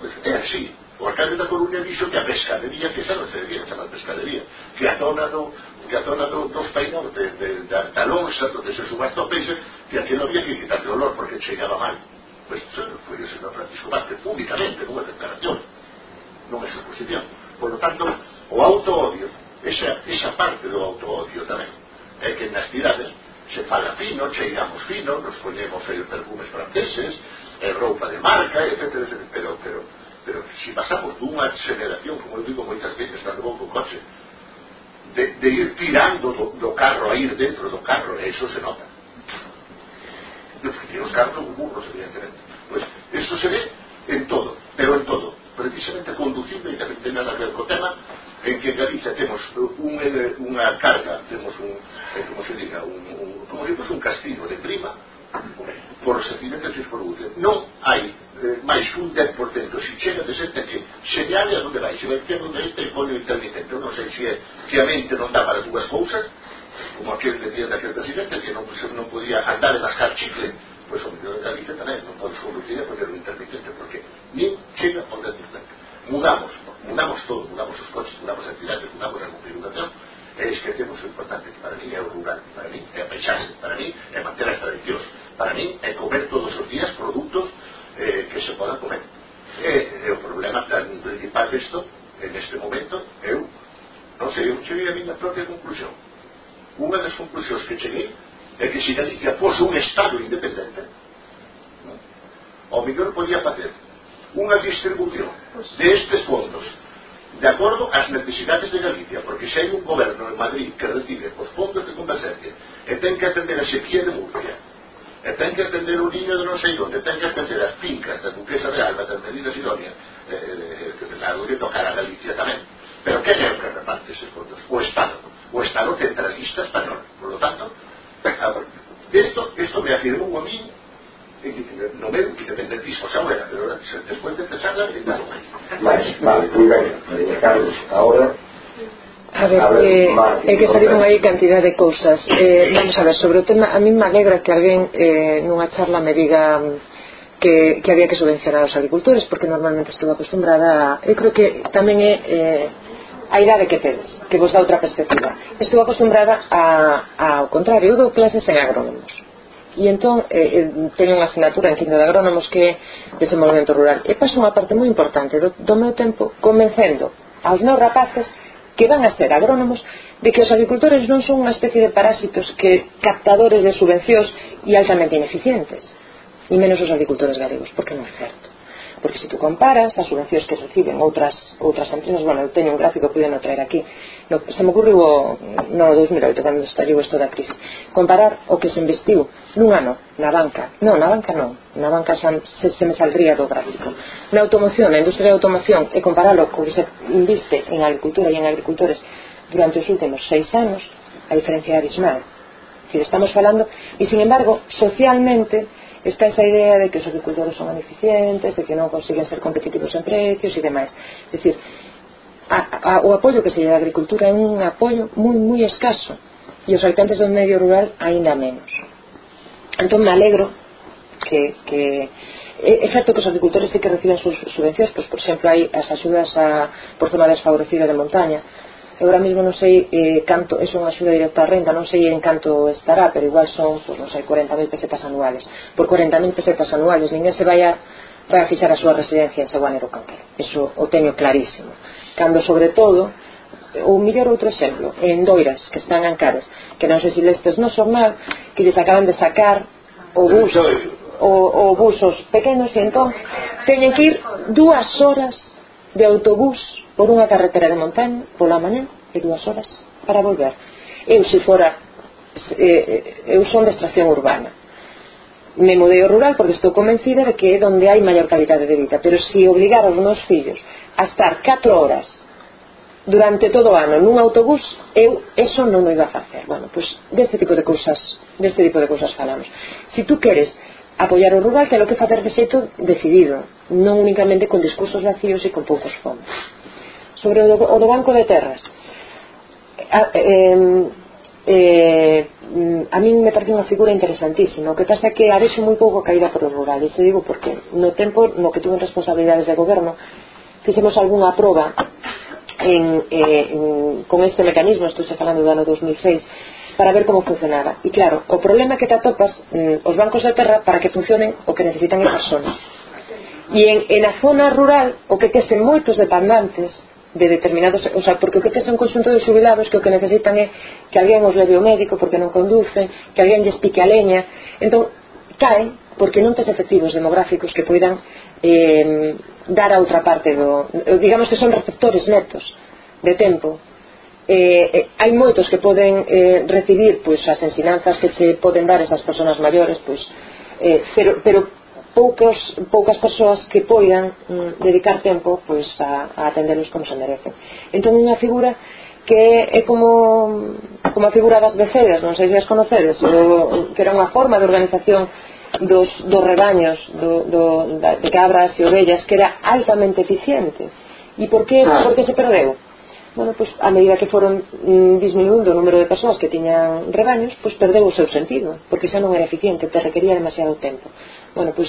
Pues, é así. O alcalde da Coruña dixo que a pescadería que xa non se debía chamar pescadería que a zona do, que a zona do, dos painos, de, de, da, da lonxa donde se subasta o peixe que aquilo había que quitar de olor porque chegaba mal pues, foi o señor Francisco Vázquez públicamente nunha declaración non é suposición Por lo tanto, o auto-odio, esa, esa parte do auto-odio tamén, é que nas cidades se fala fino, cheiramos fino, nos ponemos eh, perfumes franceses, eh, roupa de marca, etc. etc pero, pero, pero se si pasamos dunha aceleración, como eu digo moitas veces cando vou co coche, de, de ir tirando do, do carro a ir dentro do carro, e iso se nota. Porque os carros son burros, evidentemente. Pues, eso se ve en todo, pero en todo precisamente conducible que ten nada a ver co tema en que en Galicia temos un, unha carga, temos un, eh, como se diga, un, un, como se un castigo de prima por seguimento que se produce. Non hai eh, máis un 10%, se chega de xente que señale a onde vai, se vai ter onde este polio intermitente. Non sei se é que a mente non dá para dúas cousas, como aquel que tiña daquel presidente que non, non podía andar e mascar chicle pues Galicia tamén, non pode solucionar poder o intermitente, porque nin chega ao 10%. Mudamos, mudamos todo, mudamos os coches, mudamos as actividades, mudamos a configuración, e esquecemos o importante, que para mí é o rural, para mí é a paisaxe, para mí é manter as tradicións, para mí é comer todos os días produtos eh, que se podan comer. Eh, e, e o problema tan principal disto, en este momento, eu, non sei, eu cheguei a miña propia conclusión. Unha das conclusións que cheguei é que se Galicia fose un Estado independente, ¿no? o mellor podía facer unha distribución destes de fondos de acordo ás necesidades de Galicia, porque se hai un goberno en Madrid que recibe os fondos de convergencia e ten que atender a sequía de Murcia, e ten que atender o niño de non sei onde, ten que atender as fincas da Duquesa de Alba, da Medina Sidonia, eh, eh que claro, que tocar a Galicia tamén. Pero que é que reparte eses fondos? O Estado, o Estado centralista español. Por lo tanto, pecador. Esto, esto me afirmó a mí no veo independentismo xa era, pero ahora, despois de pensarla claro, máis, vale, moi ben María Carlos, ahora A ver, a ver eh, é que saíron aí cantidad de cousas eh, Vamos a ver, sobre o tema A mí me alegra que alguén eh, nunha charla me diga mm, que, que había que subvencionar os agricultores Porque normalmente estou acostumbrada a, Eu creo que tamén é eh, eh, a idade que tedes que vos dá outra perspectiva. Estou acostumbrada a, ao contrario eu dou clases en agrónomos. E entón eh, eh, teño unha asignatura en quinto de agrónomos que é desenvolvemento rural. E paso unha parte moi importante do, do meu tempo convencendo aos meus rapaces que van a ser agrónomos de que os agricultores non son unha especie de parásitos que captadores de subvencións e altamente ineficientes. E menos os agricultores galegos, porque non é certo. Porque se tú comparas as subvencións que reciben outras outras empresas, bueno, eu teño un gráfico que podemos traer aquí no, se me ocurriu no 2008 cando estallou isto da crisis comparar o que se investiu nun ano na banca, non, na banca non. Na banca xa se, se me saldría do gráfico. Na automoción, na industria da automoción e compararlo co que se inviste en agricultura e en agricultores durante os últimos seis anos a diferencia é abismal. Que estamos falando e sin embargo socialmente está esa idea de que os agricultores son ineficientes, de que non consiguen ser competitivos en precios e demais. Es decir, a, a, o apoio que se lle da agricultura é un apoio moi moi escaso e os habitantes do medio rural aínda menos. Entón me alegro que, que é certo que os agricultores sí que reciben sus subvencións pois, por exemplo hai as axudas a, por zona desfavorecida de montaña. Eu ahora mismo non sei eh, canto é unha axuda directa á renta non sei en canto estará pero igual son, pois, non sei, 40.000 pesetas anuales. Por 40.000 pesetas anuales ninguén se vai a, vai a fixar a súa residencia en Seguanero Camper eso o teño clarísimo cando sobre todo ou mellor outro exemplo en Doiras, que están Ancares que non sei se lestes no xornal que lles acaban de sacar o bus o, o busos pequenos e entón teñen que ir dúas horas de autobús por unha carretera de montaña pola mañá e dúas horas para volver. Eu se fora eh, eu son de extracción urbana me mudei ao rural porque estou convencida de que é onde hai maior calidade de vida. Pero se obligar aos meus fillos a estar 4 horas durante todo o ano nun autobús eu eso non o iba a facer. Bueno, pois deste tipo de cousas deste tipo de cousas falamos. Se si tú queres apoiar o rural ten que facer de xeito decidido non únicamente con discursos vacíos e con poucos fondos. Sobre o do, o do banco de terras a, eh, eh, mm, a min me parece unha figura interesantísima. O que pasa que a veces moi pouco caída por o rural isto digo porque no tempo no que tuven responsabilidades de goberno fixemos algunha proba en, eh, en, con este mecanismo estou xa falando do ano 2006 para ver como funcionaba. E claro, o problema que te atopas mm, os bancos de terra para que funcionen o que necesitan as personas. E en, en a zona rural o que tesen moitos dependantes de determinados, o sea, porque o que tes un conxunto de xubilados que o que necesitan é que alguén os leve ao médico porque non conducen, que alguén lles pique a leña. Entón, cae porque non tes efectivos demográficos que poidan eh, dar a outra parte do, digamos que son receptores netos de tempo eh, eh, hai moitos que poden eh, recibir pois, as ensinanzas que che poden dar esas persoas maiores pois, eh, pero, pero poucos, poucas persoas que poidan mm, dedicar tempo pois, a, a atenderlos como se merecen. entón unha figura que é como, como a figura das beceras, non sei se as conocedes o, que era unha forma de organización dos, dos rebaños do, do, da, de cabras e ovellas que era altamente eficiente e por que, ah. por que se perdeu? bueno, pues, a medida que foron mm, disminuindo o número de persoas que tiñan rebaños, pues, perdeu o seu sentido, porque xa non era eficiente, te requería demasiado tempo bueno, pues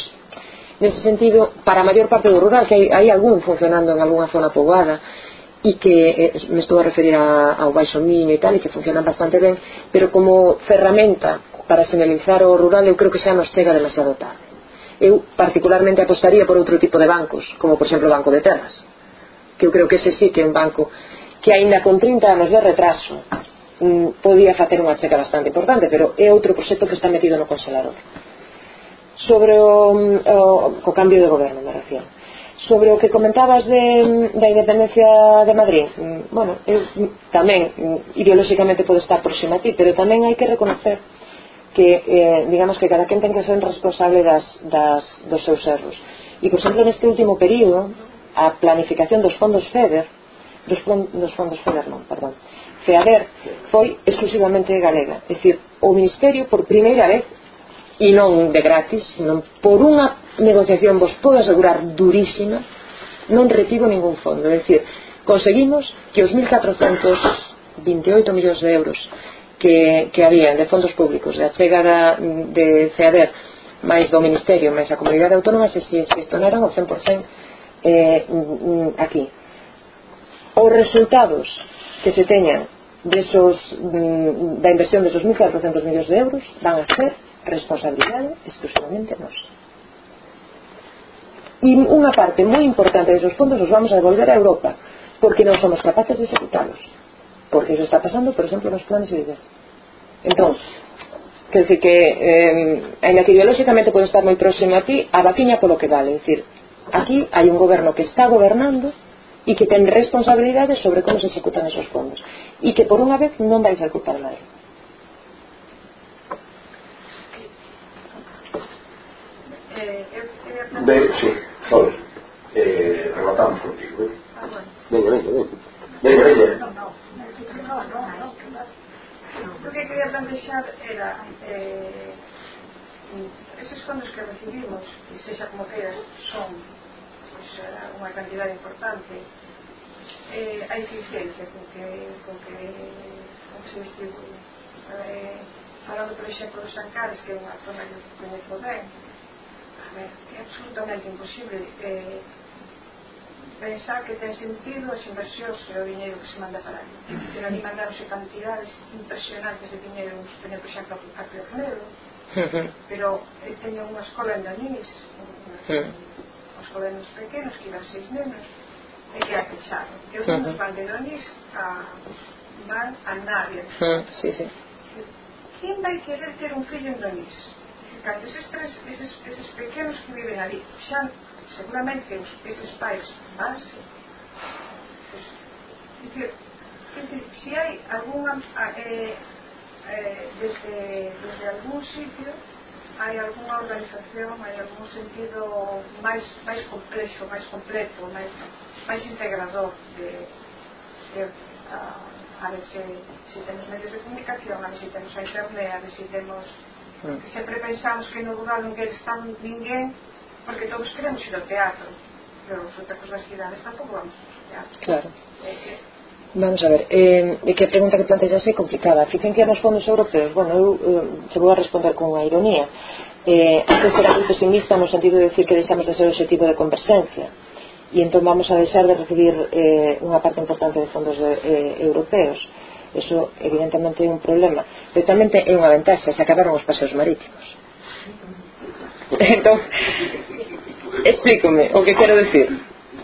nese sentido, para a maior parte do rural que hai, hai algún funcionando en algunha zona poboada e que eh, me estou a referir a, ao Baixo Miño e tal e que funcionan bastante ben pero como ferramenta para señalizar o rural eu creo que xa nos chega demasiado tarde. Eu particularmente apostaría por outro tipo de bancos como por exemplo o Banco de Terras que eu creo que ese sí que é un banco que aínda con 30 anos de retraso mm, podía facer unha checa bastante importante pero é outro proxecto que está metido no congelador sobre o, o, co cambio de goberno me refiero. Sobre o que comentabas de, da independencia de Madrid mm, bueno, eu tamén mm, ideolóxicamente podo estar próxima a ti pero tamén hai que reconocer que eh, digamos que cada quen ten que ser responsable das, das, dos seus erros. E por exemplo neste último período a planificación dos fondos FEDER dos, dos fondos FEDER non, perdón FEADER foi exclusivamente galega. É dicir, o Ministerio por primeira vez e non de gratis, senón por unha negociación, vos podo asegurar, durísima, non recibo ningún fondo. É dicir, conseguimos que os 1.428 millóns de euros que, que habían de fondos públicos da chegada de FEADER máis do Ministerio, máis a Comunidade Autónoma se gestionaran o 100% eh, aquí. Os resultados que se teñan desos, mm, da inversión desos 1.400 millóns de euros van a ser responsabilidade exclusivamente nosa e unha parte moi importante desos fondos os vamos a devolver a Europa porque non somos capaces de executalos. Porque eso está pasando, por exemplo, nos planes de vida entón que decir que eh, ainda que ideolóxicamente pode estar moi próximo a ti a vaquiña polo que vale, é dicir aquí hai un goberno que está gobernando e que ten responsabilidades sobre como se executan esos fondos. E que por unha vez non vais a culpar a nadie Eh, eh, eh, De, sí, sabes. Eh, rematamos contigo. ¿eh? Ah, bueno. Venga, venga, venga. Venga, venga. No, no. O que quería plantexar era eh, esos fondos que recibimos, que sexa como que son pues, unha cantidad importante, eh, a eficiencia con que, con que, con que se distribuye. Eh, falando, por exemplo, dos Ancares, que é unha zona que coñezo ben, me é absolutamente imposible eh, pensar que ten sentido as inversións e o dinheiro que se manda para ali. Pero ali mandaronse cantidades impresionantes de dinheiro, uns teño por exemplo a Piojnedo, pero eh, teño unha escola en Danís, unha escola nos pequenos, que iban seis nenos, e que a fechar. E os nenos van de Danís a, van a Navia. Sí, sí. Quén vai querer ter un fillo en Danís? cando eses tres, eses, eses pequenos que viven ali, xa seguramente os, eses pais vanse, pois, pues, dicir, dicir, si hai alguna eh, eh, desde, desde algún sitio hai algunha organización, hai algún sentido máis máis complexo, máis completo, máis máis integrador de, de a, a ver se, se temos medios de comunicación, a ver se temos a internet, a ver se temos mm. sempre pensamos que no lugar onde están ninguén porque todos queremos ir ao teatro pero os outros das cidades tampouco vamos ao teatro claro eh, eh. Vamos a ver, eh, que a pregunta que planteas é complicada. A eficiencia dos fondos europeos, bueno, eu eh, se vou a responder con unha ironía. Eh, antes era moi pesimista no sentido de decir que deixamos de ser objetivo de conversencia e entón vamos a deixar de recibir eh, unha parte importante de fondos de, eh, europeos eso evidentemente é un problema. Pero tamén é unha ventaxa se acabaron os paseos marítimos. Entón explícome o que quero decir.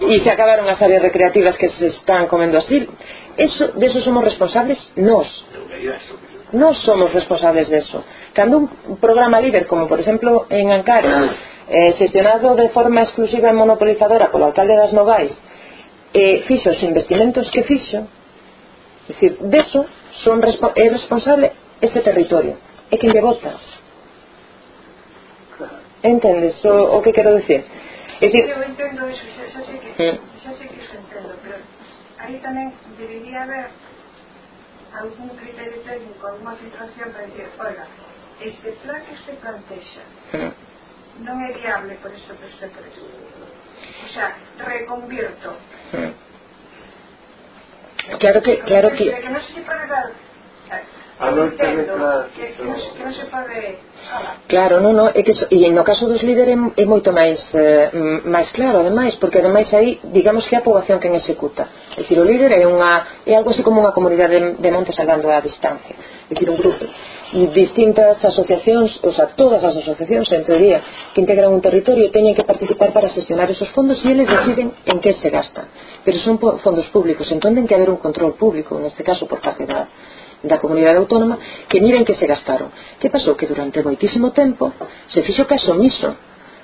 E se acabaron as áreas recreativas que se están comendo así eso, de eso somos responsables nós. Nós somos responsables deso cando un programa líder como por exemplo en Ancares eh, gestionado de forma exclusiva e monopolizadora polo alcalde das Nogais eh, fixo os investimentos que fixo É dicir, eso son é responsable ese territorio. É quen lle vota. Entendes o, o que quero dicir? É dicir... Eu entendo iso, xa, xa sei que, mm. xa sei que iso entendo, pero aí tamén debería haber algún criterio técnico, alguna filtración para decir, oiga, este plan que se plantexa mm. non é viable por isto, por isto, por isto. O sea, reconvirto mm. Claro que, claro que... A noite que, que, que non se pode Claro, non, non, é que e no caso dos líderes é, é moito máis eh, máis claro, ademais, porque ademais aí digamos que é a poboación quen executa. É dicir, o líder é unha é algo así como unha comunidade de, de montes salvando a distancia, é dicir, un grupo. Distintas asociacións, ou sea, todas as asociacións en teoría que integran un territorio teñen que participar para gestionar esos fondos e eles deciden en que se gastan. Pero son fondos públicos. Entón ten que haber un control público, neste caso por parte da, da comunidade autónoma que miren que se gastaron. Que pasou? Que durante moitísimo tempo se fixo caso omiso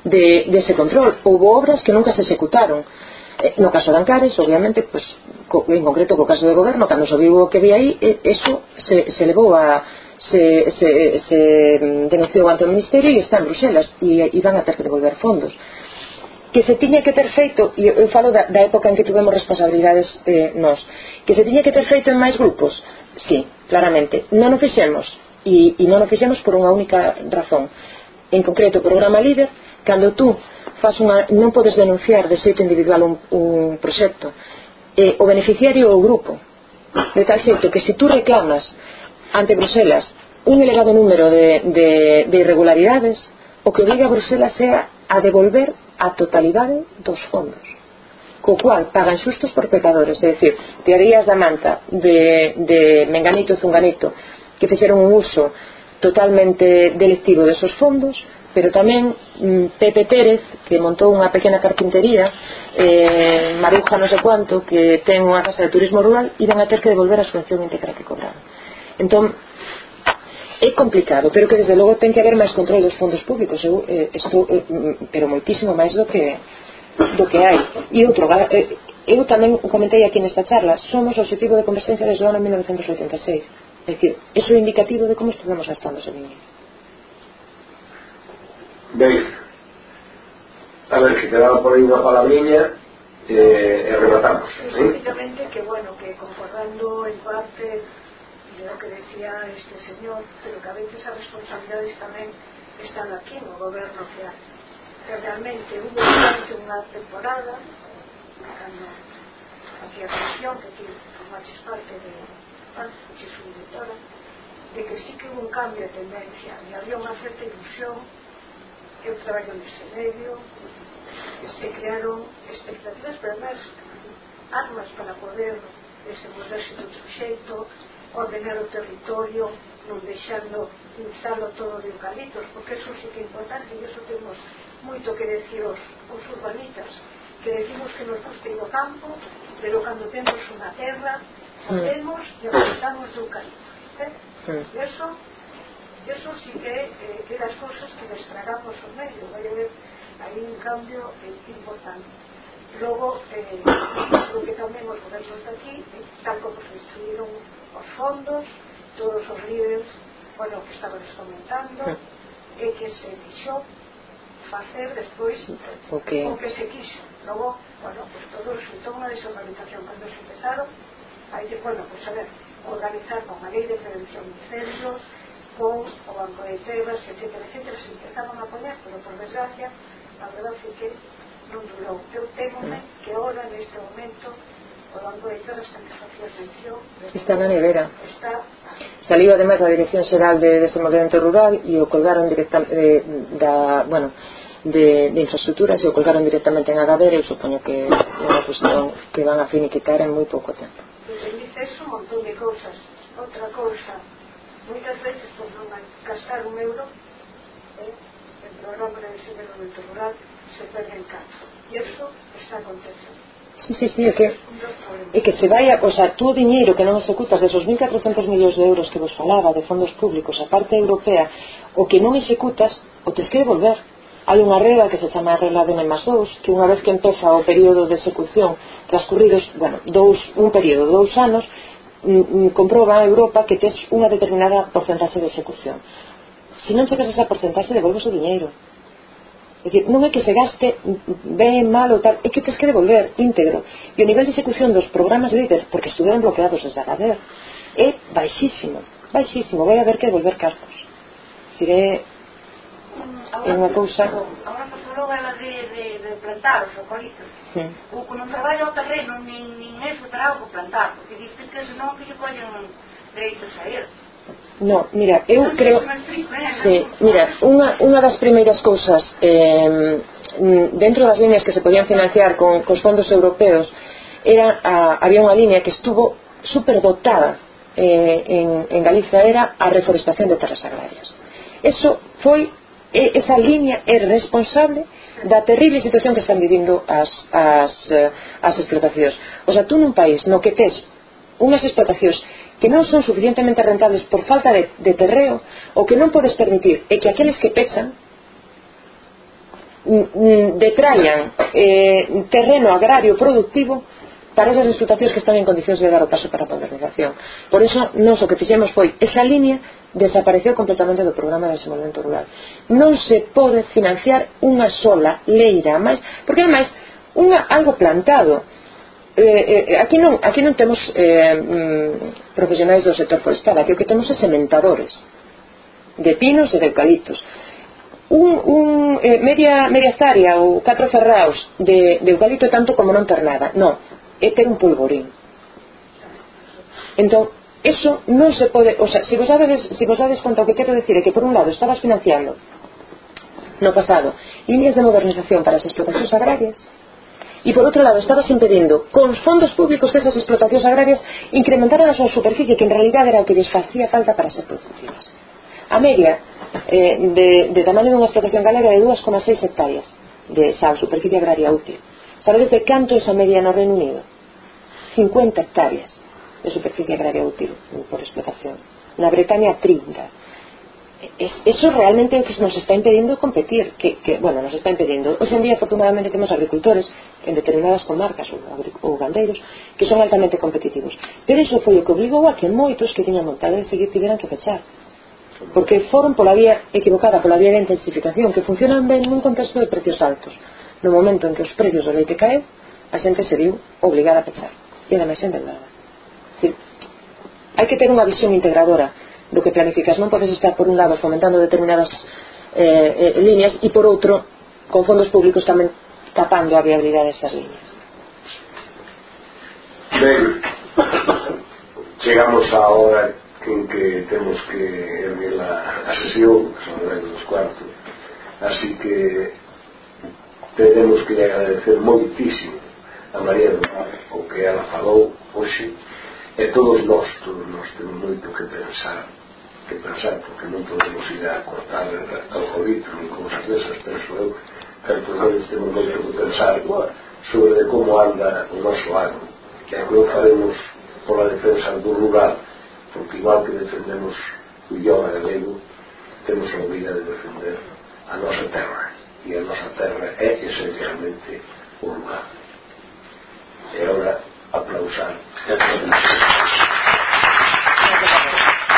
de, de ese control. Houve obras que nunca se executaron. Eh, no caso de Ancares, obviamente, pues, co, en concreto co caso do goberno, cando se viu o que vi aí, eh, eso se, se levou a, se, se, se mm, denunciou ante o Ministerio e está en Bruselas e, e van a ter que devolver fondos que se tiña que ter feito e eu falo da, da época en que tivemos responsabilidades eh, nós que se tiña que ter feito en máis grupos sí, claramente. Non o fixemos, e, e non o fixemos por unha única razón. En concreto, o programa líder, cando tú faz unha, non podes denunciar de xeito individual un, un proxecto, eh, o beneficiario ou o grupo. De tal xeito que se tú reclamas ante Bruselas un elevado número de, de, de irregularidades, o que obliga a Bruselas sea a devolver a totalidade dos fondos co cual pagan xustos por pecadores. É dicir, teorías da manta de, de Menganito e Zunganito que fixeron un uso totalmente delictivo desos fondos pero tamén mm, Pepe Pérez que montou unha pequena carpintería eh, Maruja non sei cuanto que ten unha casa de turismo rural iban a ter que devolver a subvención íntegra que cobraron entón é complicado, pero que desde logo ten que haber máis control dos fondos públicos. Eu, eh, estou, eh, mm, pero moitísimo máis do que do que hai. E outro, eh, eu tamén o comentei aquí nesta charla, somos o objetivo de conversencia desde o ano 1986. É dicir, eso é indicativo de como estuvemos gastando ese dinheiro. Ben, a ver, que quedaba por aí unha palabriña eh, e rematamos. Sí, ¿sí? que, bueno, que concordando en parte de lo que decía este señor, pero que a veces as responsabilidades tamén están aquí no goberno que hace que realmente hubo durante unha temporada cando facía comisión que ti formaches parte de que sou editora de que sí que hubo un cambio de tendencia e había unha certa ilusión eu traballo nese medio se crearon expectativas pero máis armas para poder desenvolverse de outro xeito ordenar o territorio non deixando instalo todo de eucaliptos porque eso sí que é importante e eso temos moito que decir os, os urbanitas que decimos que nos guste o campo pero cando temos unha terra podemos e aproveitamos do eucalipto eh? e eso eso sí que eh, que das cousas que destragamos o medio vai haber aí un cambio eh, importante. Logo eh, lo que tamén os gobernos de aquí eh, tal como se destruíron os fondos todos os líderes bueno, que estaban comentando e eh, que se fixou facer despois o que, o que se quixo. Logo, bueno, pues todo resultou unha desorganización. Cando se empezaron aí, bueno, pues a ver organizar con a lei de prevención de incendios con o banco de terras, etc, etc, se empezaron a poner, pero por desgracia, a verdade é que non durou. Eu temo que ahora neste momento o banco de terras que facía atención. está na nevera. está saliu ademais a Dirección Xeral de Desenvolvemento Rural e o colgaron directamente eh, da, bueno, de, de infraestructuras e o colgaron directamente en Agadera e supoño que é unha cuestión que van a finiquitar en moi pouco tempo. Dices un montón de cousas. Outra cousa, moitas veces por non gastar un euro, eh, en programa de desenvolvemento rural se perde en canto. E iso está acontecendo. Sí, sí, sí, é que, é que se vai, a, o sea, tú o diñeiro que non executas desos 1.400 millóns de euros que vos falaba de fondos públicos, a parte europea, o que non executas, o tes que devolver Hai unha regla que se chama a regla de N más 2, que unha vez que empeza o período de execución transcurridos, bueno, dous, un período, de dous anos, mm, mm, comproba a Europa que tes unha determinada porcentaxe de execución. Se non chegas esa porcentaxe, devolves o diñeiro. É dicir, non é que se gaste ben, mal ou tal, é que tens que devolver íntegro. E o nivel de execución dos programas líder, porque estuveron bloqueados desde a GADER, é baixísimo, baixísimo, vai haber que devolver cartos. Diré, É unha cousa... A unha fotologa ela de, de, de plantar os eucaliptos. Sí. O que non traballa o terreno, nin, nin eso terá o que plantar, porque dicen que senón que lle collen dereitos a ele. No, mira, eu creo eh, sí, mira, unha, unha das primeiras cousas eh, dentro das líneas que se podían financiar con, cos fondos europeos era a, había unha línea que estuvo superdotada eh, en, en Galicia era a reforestación de terras agrarias eso foi esa línea é responsable da terrible situación que están vivindo as, as, eh, as explotacións. O sea, tú nun país no que tes unhas explotacións que non son suficientemente rentables por falta de, de terreo o que non podes permitir é que aqueles que pechan mm, mm, detraian eh, terreno agrario productivo para esas explotacións que están en condicións de dar o paso para a modernización. Por iso nos o que fixemos foi esa línea desapareceu completamente do programa de desenvolvemento rural. Non se pode financiar unha sola leira máis porque ademais unha, algo plantado. Eh, eh, aquí non aquí non temos eh, mm, profesionais do sector forestal aquí o que temos é sementadores de pinos e de eucaliptos. Un, un eh, media, media hectárea ou catro ferraos de, de eucalipto tanto como non ter nada. Non, é ter un polvorín. Entón eso non se pode o sea, se vos dades, se vos dades conta o que quero decir é que por un lado estabas financiando no pasado líneas de modernización para as explotacións agrarias e por outro lado estabas impedindo con os fondos públicos desas explotacións agrarias incrementaran a súa superficie que en realidad era o que lles facía falta para ser productivas a media eh, de, de tamaño dunha explotación galega de 2,6 hectáreas de esa superficie agraria útil. Sabedes de canto esa media no Reino Unido? 50 hectáreas de superficie agraria útil por explotación. Na Bretaña, 30. Es, eso realmente nos está impidiendo competir, que, que, bueno, nos está impidiendo. Hoy en día, afortunadamente, temos agricultores en determinadas comarcas ou, ou gandeiros que son altamente competitivos. Pero eso foi o que obligou a que moitos que tiñan montado de seguir tiveran que fechar. Porque foron pola vía equivocada, pola vía de intensificación, que funcionan ben nun contexto de precios altos. No momento en que os precios do leite caen, a xente se viu obligada a pechar. E ademais endeudada. Dicir, hai que ter unha visión integradora do que planificas. Non podes estar, por un lado, fomentando determinadas eh, eh, líneas e, por outro, con fondos públicos tamén tapando a viabilidade desas líneas. Ben, chegamos á hora en que temos que erguer a, a sesión, son as dos cuartos. Así que tenemos que agradecer moitísimo a María do Mar o que ela falou hoxe e todos nós, todos nós temos moito que pensar que pensar porque non podemos ir a cortar o rodito e cousas desas penso eu pero todos temos moito que pensar sobre como anda o noso ano que agora faremos pola defensa do rural porque igual que defendemos o idioma galego temos a obriga de defender a nosa terra e a nosa terra é esencialmente urbana. E agora aplausar.